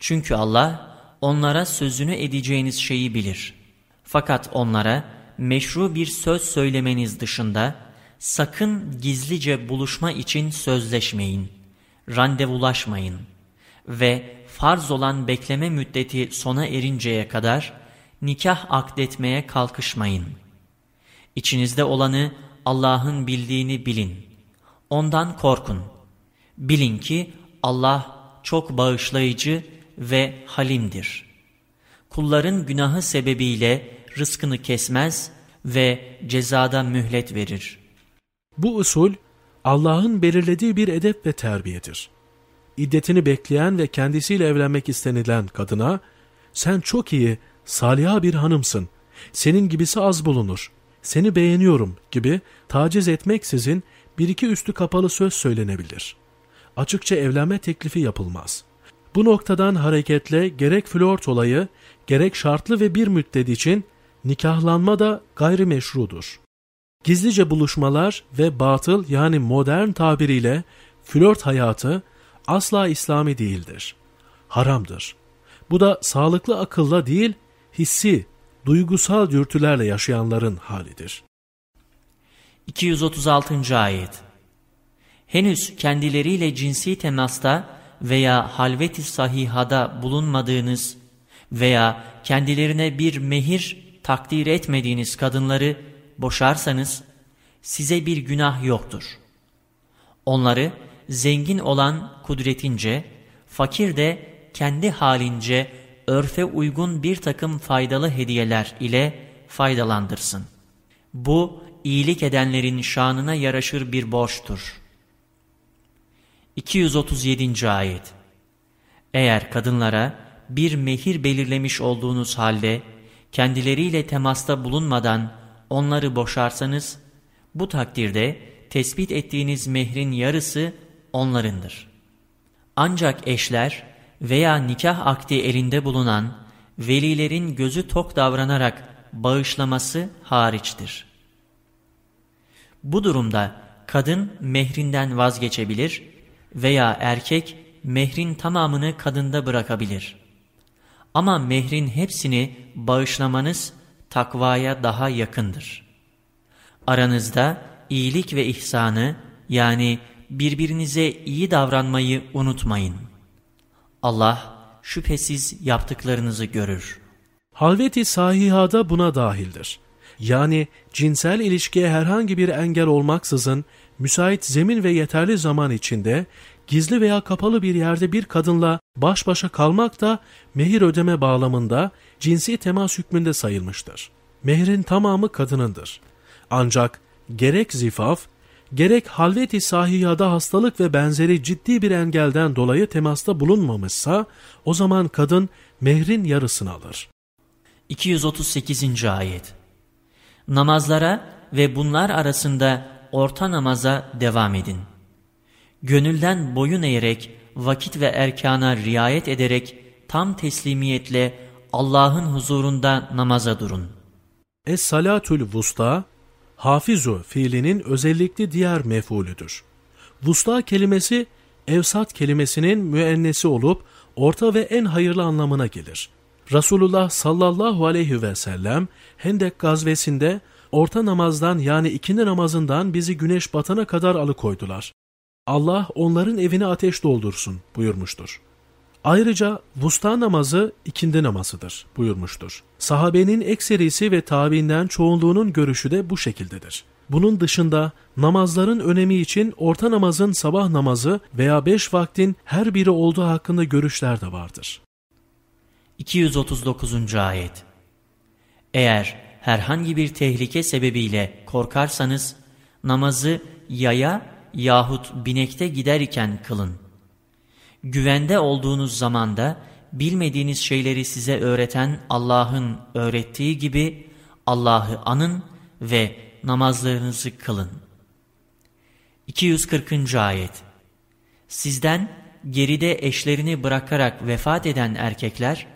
Çünkü Allah onlara sözünü edeceğiniz şeyi bilir. Fakat onlara meşru bir söz söylemeniz dışında sakın gizlice buluşma için sözleşmeyin, randevulaşmayın ve farz olan bekleme müddeti sona erinceye kadar nikah akdetmeye kalkışmayın. İçinizde olanı Allah'ın bildiğini bilin. Ondan korkun. Bilin ki Allah çok bağışlayıcı ve halimdir. Kulların günahı sebebiyle rızkını kesmez ve cezada mühlet verir. Bu usul Allah'ın belirlediği bir edep ve terbiyedir. İddetini bekleyen ve kendisiyle evlenmek istenilen kadına sen çok iyi, saliha bir hanımsın, senin gibisi az bulunur, seni beğeniyorum gibi taciz etmeksizin bir iki üstü kapalı söz söylenebilir. Açıkça evlenme teklifi yapılmaz. Bu noktadan hareketle gerek flört olayı gerek şartlı ve bir müddet için nikahlanma da gayrimeşrudur. Gizlice buluşmalar ve batıl yani modern tabiriyle flört hayatı asla İslami değildir. Haramdır. Bu da sağlıklı akılla değil, hissi, duygusal dürtülerle yaşayanların halidir. 236. Ayet Henüz kendileriyle cinsi temasta veya halveti sahihada bulunmadığınız veya kendilerine bir mehir takdir etmediğiniz kadınları boşarsanız size bir günah yoktur. Onları zengin olan kudretince, fakir de kendi halince örfe uygun bir takım faydalı hediyeler ile faydalandırsın. Bu iyilik edenlerin şanına yaraşır bir borçtur. 237. Ayet Eğer kadınlara bir mehir belirlemiş olduğunuz halde kendileriyle temasta bulunmadan onları boşarsanız bu takdirde tespit ettiğiniz mehrin yarısı onlarındır. Ancak eşler veya nikah akdi elinde bulunan velilerin gözü tok davranarak bağışlaması hariçtir. Bu durumda kadın mehrinden vazgeçebilir veya erkek mehrin tamamını kadında bırakabilir. Ama mehrin hepsini bağışlamanız takvaya daha yakındır. Aranızda iyilik ve ihsanı yani birbirinize iyi davranmayı unutmayın. Allah şüphesiz yaptıklarınızı görür. Halveti sahihada buna dahildir. Yani cinsel ilişkiye herhangi bir engel olmaksızın müsait zemin ve yeterli zaman içinde gizli veya kapalı bir yerde bir kadınla baş başa kalmak da mehir ödeme bağlamında cinsi temas hükmünde sayılmıştır. Mehrin tamamı kadınındır. Ancak gerek zifaf, gerek halveti sahiyada hastalık ve benzeri ciddi bir engelden dolayı temasta bulunmamışsa, o zaman kadın mehrin yarısını alır. 238. Ayet Namazlara ve bunlar arasında orta namaza devam edin. Gönülden boyun eğerek, vakit ve erkana riayet ederek, tam teslimiyetle Allah'ın huzurunda namaza durun. Es-salatül vusta, hafizu fiilinin özellikle diğer mef'ulüdür. Vusta kelimesi, evsat kelimesinin müennesi olup, orta ve en hayırlı anlamına gelir. Resulullah sallallahu aleyhi ve sellem Hendek gazvesinde orta namazdan yani ikindi namazından bizi güneş batana kadar alıkoydular. Allah onların evini ateş doldursun buyurmuştur. Ayrıca vusta namazı ikindi namazıdır buyurmuştur. Sahabenin ekserisi ve tabiinden çoğunluğunun görüşü de bu şekildedir. Bunun dışında namazların önemi için orta namazın sabah namazı veya beş vaktin her biri olduğu hakkında görüşler de vardır. 239. Ayet Eğer herhangi bir tehlike sebebiyle korkarsanız namazı yaya yahut binekte giderken kılın. Güvende olduğunuz zamanda bilmediğiniz şeyleri size öğreten Allah'ın öğrettiği gibi Allah'ı anın ve namazlarınızı kılın. 240. Ayet Sizden geride eşlerini bırakarak vefat eden erkekler,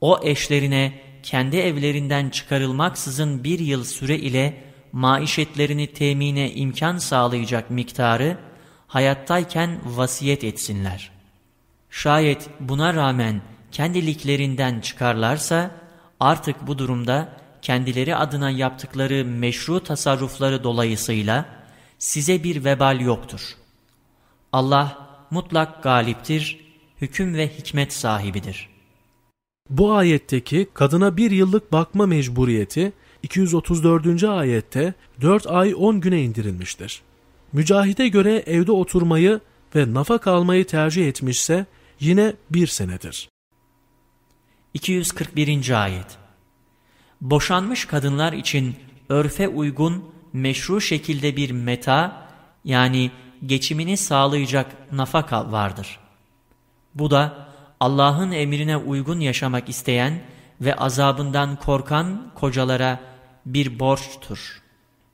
o eşlerine kendi evlerinden çıkarılmaksızın bir yıl süre ile maişetlerini temine imkan sağlayacak miktarı hayattayken vasiyet etsinler. Şayet buna rağmen kendiliklerinden çıkarlarsa artık bu durumda kendileri adına yaptıkları meşru tasarrufları dolayısıyla size bir vebal yoktur. Allah mutlak galiptir, hüküm ve hikmet sahibidir. Bu ayetteki kadına bir yıllık bakma mecburiyeti 234. ayette 4 ay 10 güne indirilmiştir. Mücahide göre evde oturmayı ve nafak almayı tercih etmişse yine bir senedir. 241. Ayet Boşanmış kadınlar için örfe uygun meşru şekilde bir meta yani geçimini sağlayacak nafaka vardır. Bu da Allah'ın emrine uygun yaşamak isteyen ve azabından korkan kocalara bir borçtur.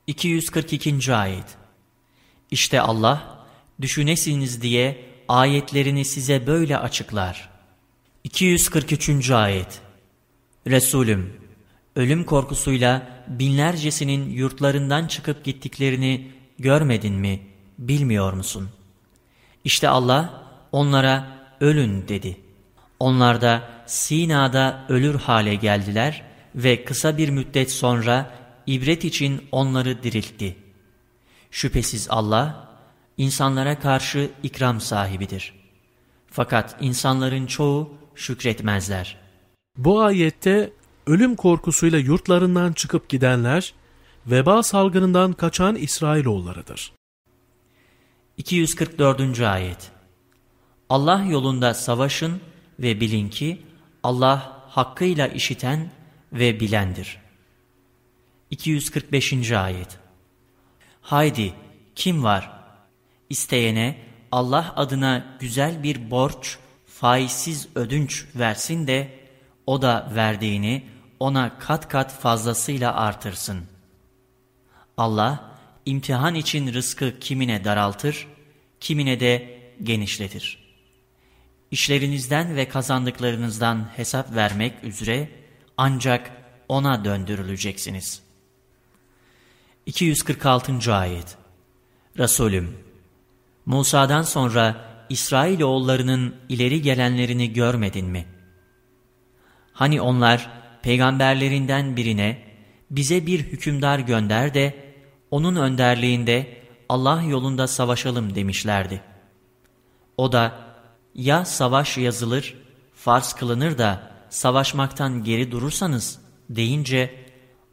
242. Ayet İşte Allah, düşünesiniz diye ayetlerini size böyle açıklar. 243. Ayet Resulüm, ölüm korkusuyla binlercesinin yurtlarından çıkıp gittiklerini görmedin mi, bilmiyor musun? İşte Allah onlara ölün dedi. Onlar da Sina'da ölür hale geldiler ve kısa bir müddet sonra ibret için onları diriltti. Şüphesiz Allah, insanlara karşı ikram sahibidir. Fakat insanların çoğu şükretmezler. Bu ayette ölüm korkusuyla yurtlarından çıkıp gidenler, veba salgınından kaçan İsrailoğullarıdır. 244. Ayet Allah yolunda savaşın ve bilin ki Allah hakkıyla işiten ve bilendir. 245. Ayet Haydi kim var? İsteyene Allah adına güzel bir borç, faizsiz ödünç versin de o da verdiğini ona kat kat fazlasıyla artırsın. Allah imtihan için rızkı kimine daraltır, kimine de genişletir. İşlerinizden ve kazandıklarınızdan hesap vermek üzere ancak ona döndürüleceksiniz. 246. Ayet Resulüm, Musa'dan sonra İsrailoğullarının ileri gelenlerini görmedin mi? Hani onlar peygamberlerinden birine bize bir hükümdar gönder de onun önderliğinde Allah yolunda savaşalım demişlerdi. O da ya savaş yazılır, farz kılınır da savaşmaktan geri durursanız deyince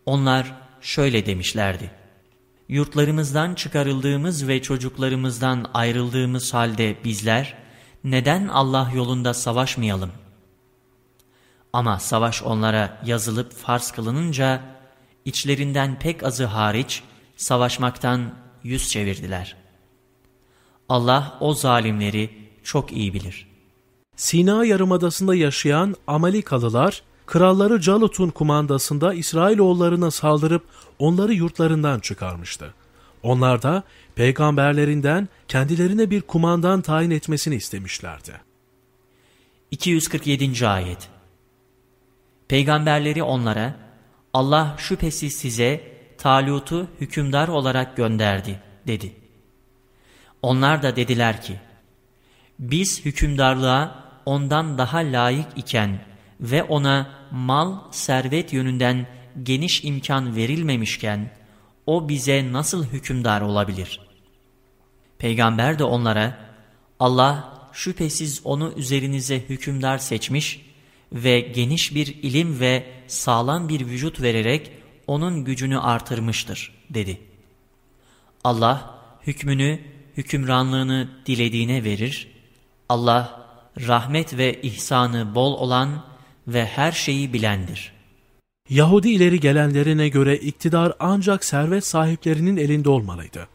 onlar şöyle demişlerdi. Yurtlarımızdan çıkarıldığımız ve çocuklarımızdan ayrıldığımız halde bizler neden Allah yolunda savaşmayalım? Ama savaş onlara yazılıp farz kılınınca içlerinden pek azı hariç savaşmaktan yüz çevirdiler. Allah o zalimleri çok iyi bilir. Sina Yarımadası'nda yaşayan Amalikalılar, kralları Calut'un kumandasında İsrailoğullarına saldırıp onları yurtlarından çıkarmıştı. Onlar da peygamberlerinden kendilerine bir kumandan tayin etmesini istemişlerdi. 247. Ayet Peygamberleri onlara, Allah şüphesiz size Talut'u hükümdar olarak gönderdi, dedi. Onlar da dediler ki, biz hükümdarlığa ondan daha layık iken ve ona mal, servet yönünden geniş imkan verilmemişken o bize nasıl hükümdar olabilir? Peygamber de onlara Allah şüphesiz onu üzerinize hükümdar seçmiş ve geniş bir ilim ve sağlam bir vücut vererek onun gücünü artırmıştır dedi. Allah hükmünü, hükümranlığını dilediğine verir Allah rahmet ve ihsanı bol olan ve her şeyi bilendir. Yahudi ileri gelenlerine göre iktidar ancak servet sahiplerinin elinde olmalıydı.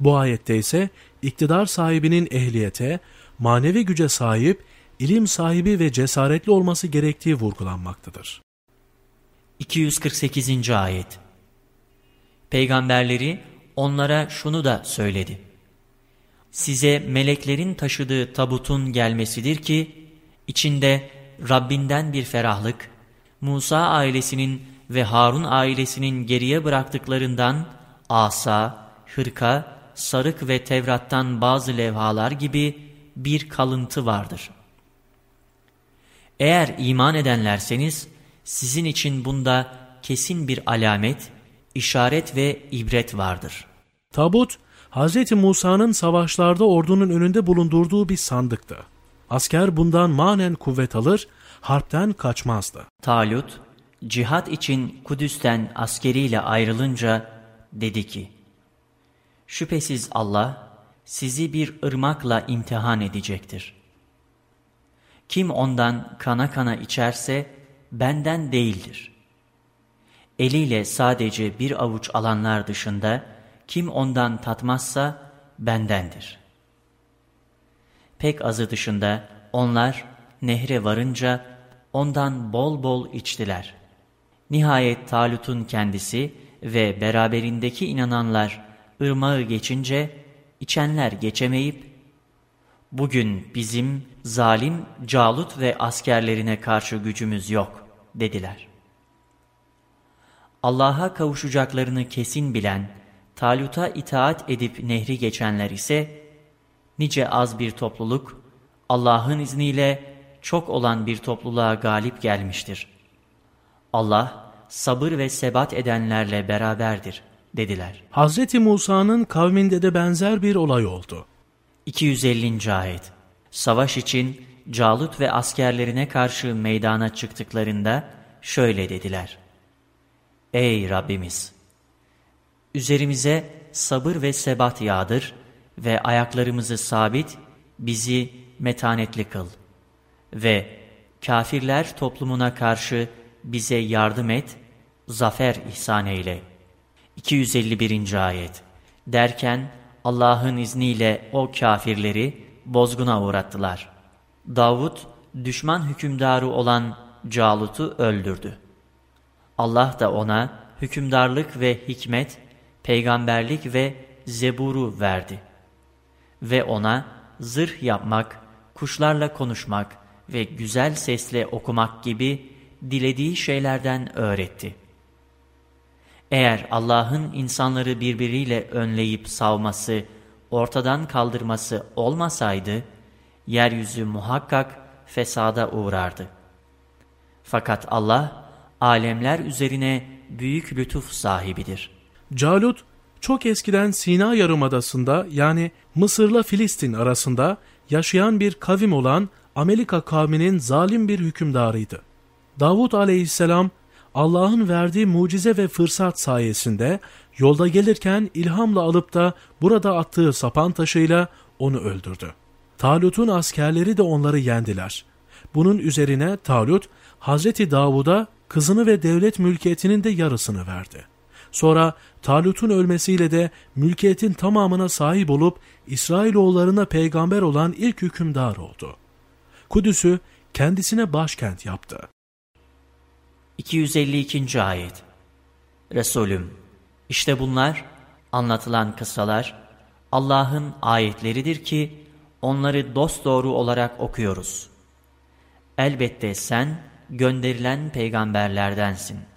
Bu ayette ise iktidar sahibinin ehliyete, manevi güce sahip, ilim sahibi ve cesaretli olması gerektiği vurgulanmaktadır. 248. Ayet Peygamberleri onlara şunu da söyledi size meleklerin taşıdığı tabutun gelmesidir ki, içinde Rabbinden bir ferahlık, Musa ailesinin ve Harun ailesinin geriye bıraktıklarından asa, hırka, sarık ve Tevrat'tan bazı levhalar gibi bir kalıntı vardır. Eğer iman edenlerseniz, sizin için bunda kesin bir alamet, işaret ve ibret vardır. Tabut, Hz. Musa'nın savaşlarda ordunun önünde bulundurduğu bir sandıktı. Asker bundan manen kuvvet alır, harpten kaçmazdı. Talut, cihat için Kudüs'ten askeriyle ayrılınca dedi ki, Şüphesiz Allah sizi bir ırmakla imtihan edecektir. Kim ondan kana kana içerse benden değildir. Eliyle sadece bir avuç alanlar dışında, kim ondan tatmazsa bendendir. Pek azı dışında onlar nehre varınca ondan bol bol içtiler. Nihayet Talut'un kendisi ve beraberindeki inananlar ırmağı geçince içenler geçemeyip bugün bizim zalim Calut ve askerlerine karşı gücümüz yok dediler. Allah'a kavuşacaklarını kesin bilen, Talut'a itaat edip nehri geçenler ise, nice az bir topluluk, Allah'ın izniyle çok olan bir topluluğa galip gelmiştir. Allah, sabır ve sebat edenlerle beraberdir, dediler. Hazreti Musa'nın kavminde de benzer bir olay oldu. 250. Ayet Savaş için Calut ve askerlerine karşı meydana çıktıklarında şöyle dediler. Ey Rabbimiz! Üzerimize sabır ve sebat yağdır ve ayaklarımızı sabit, bizi metanetli kıl. Ve kafirler toplumuna karşı bize yardım et, zafer ihsan eyle. 251. Ayet Derken Allah'ın izniyle o kafirleri bozguna uğrattılar. Davud, düşman hükümdarı olan Calut'u öldürdü. Allah da ona hükümdarlık ve hikmet, peygamberlik ve zeburu verdi. Ve ona zırh yapmak, kuşlarla konuşmak ve güzel sesle okumak gibi dilediği şeylerden öğretti. Eğer Allah'ın insanları birbiriyle önleyip savması, ortadan kaldırması olmasaydı, yeryüzü muhakkak fesada uğrardı. Fakat Allah, alemler üzerine büyük lütuf sahibidir. Calut, çok eskiden Sina Yarımadası'nda yani Mısır'la Filistin arasında yaşayan bir kavim olan Amerika kavminin zalim bir hükümdarıydı. Davud aleyhisselam Allah'ın verdiği mucize ve fırsat sayesinde yolda gelirken ilhamla alıp da burada attığı sapan taşıyla onu öldürdü. Talut'un askerleri de onları yendiler. Bunun üzerine Talut, Hazreti Davud'a kızını ve devlet mülkiyetinin de yarısını verdi. Sonra Talut'un ölmesiyle de mülkiyetin tamamına sahip olup İsrailoğullarına peygamber olan ilk hükümdar oldu. Kudüs'ü kendisine başkent yaptı. 252. Ayet Resulüm, işte bunlar anlatılan kıssalar Allah'ın ayetleridir ki onları dosdoğru olarak okuyoruz. Elbette sen gönderilen peygamberlerdensin.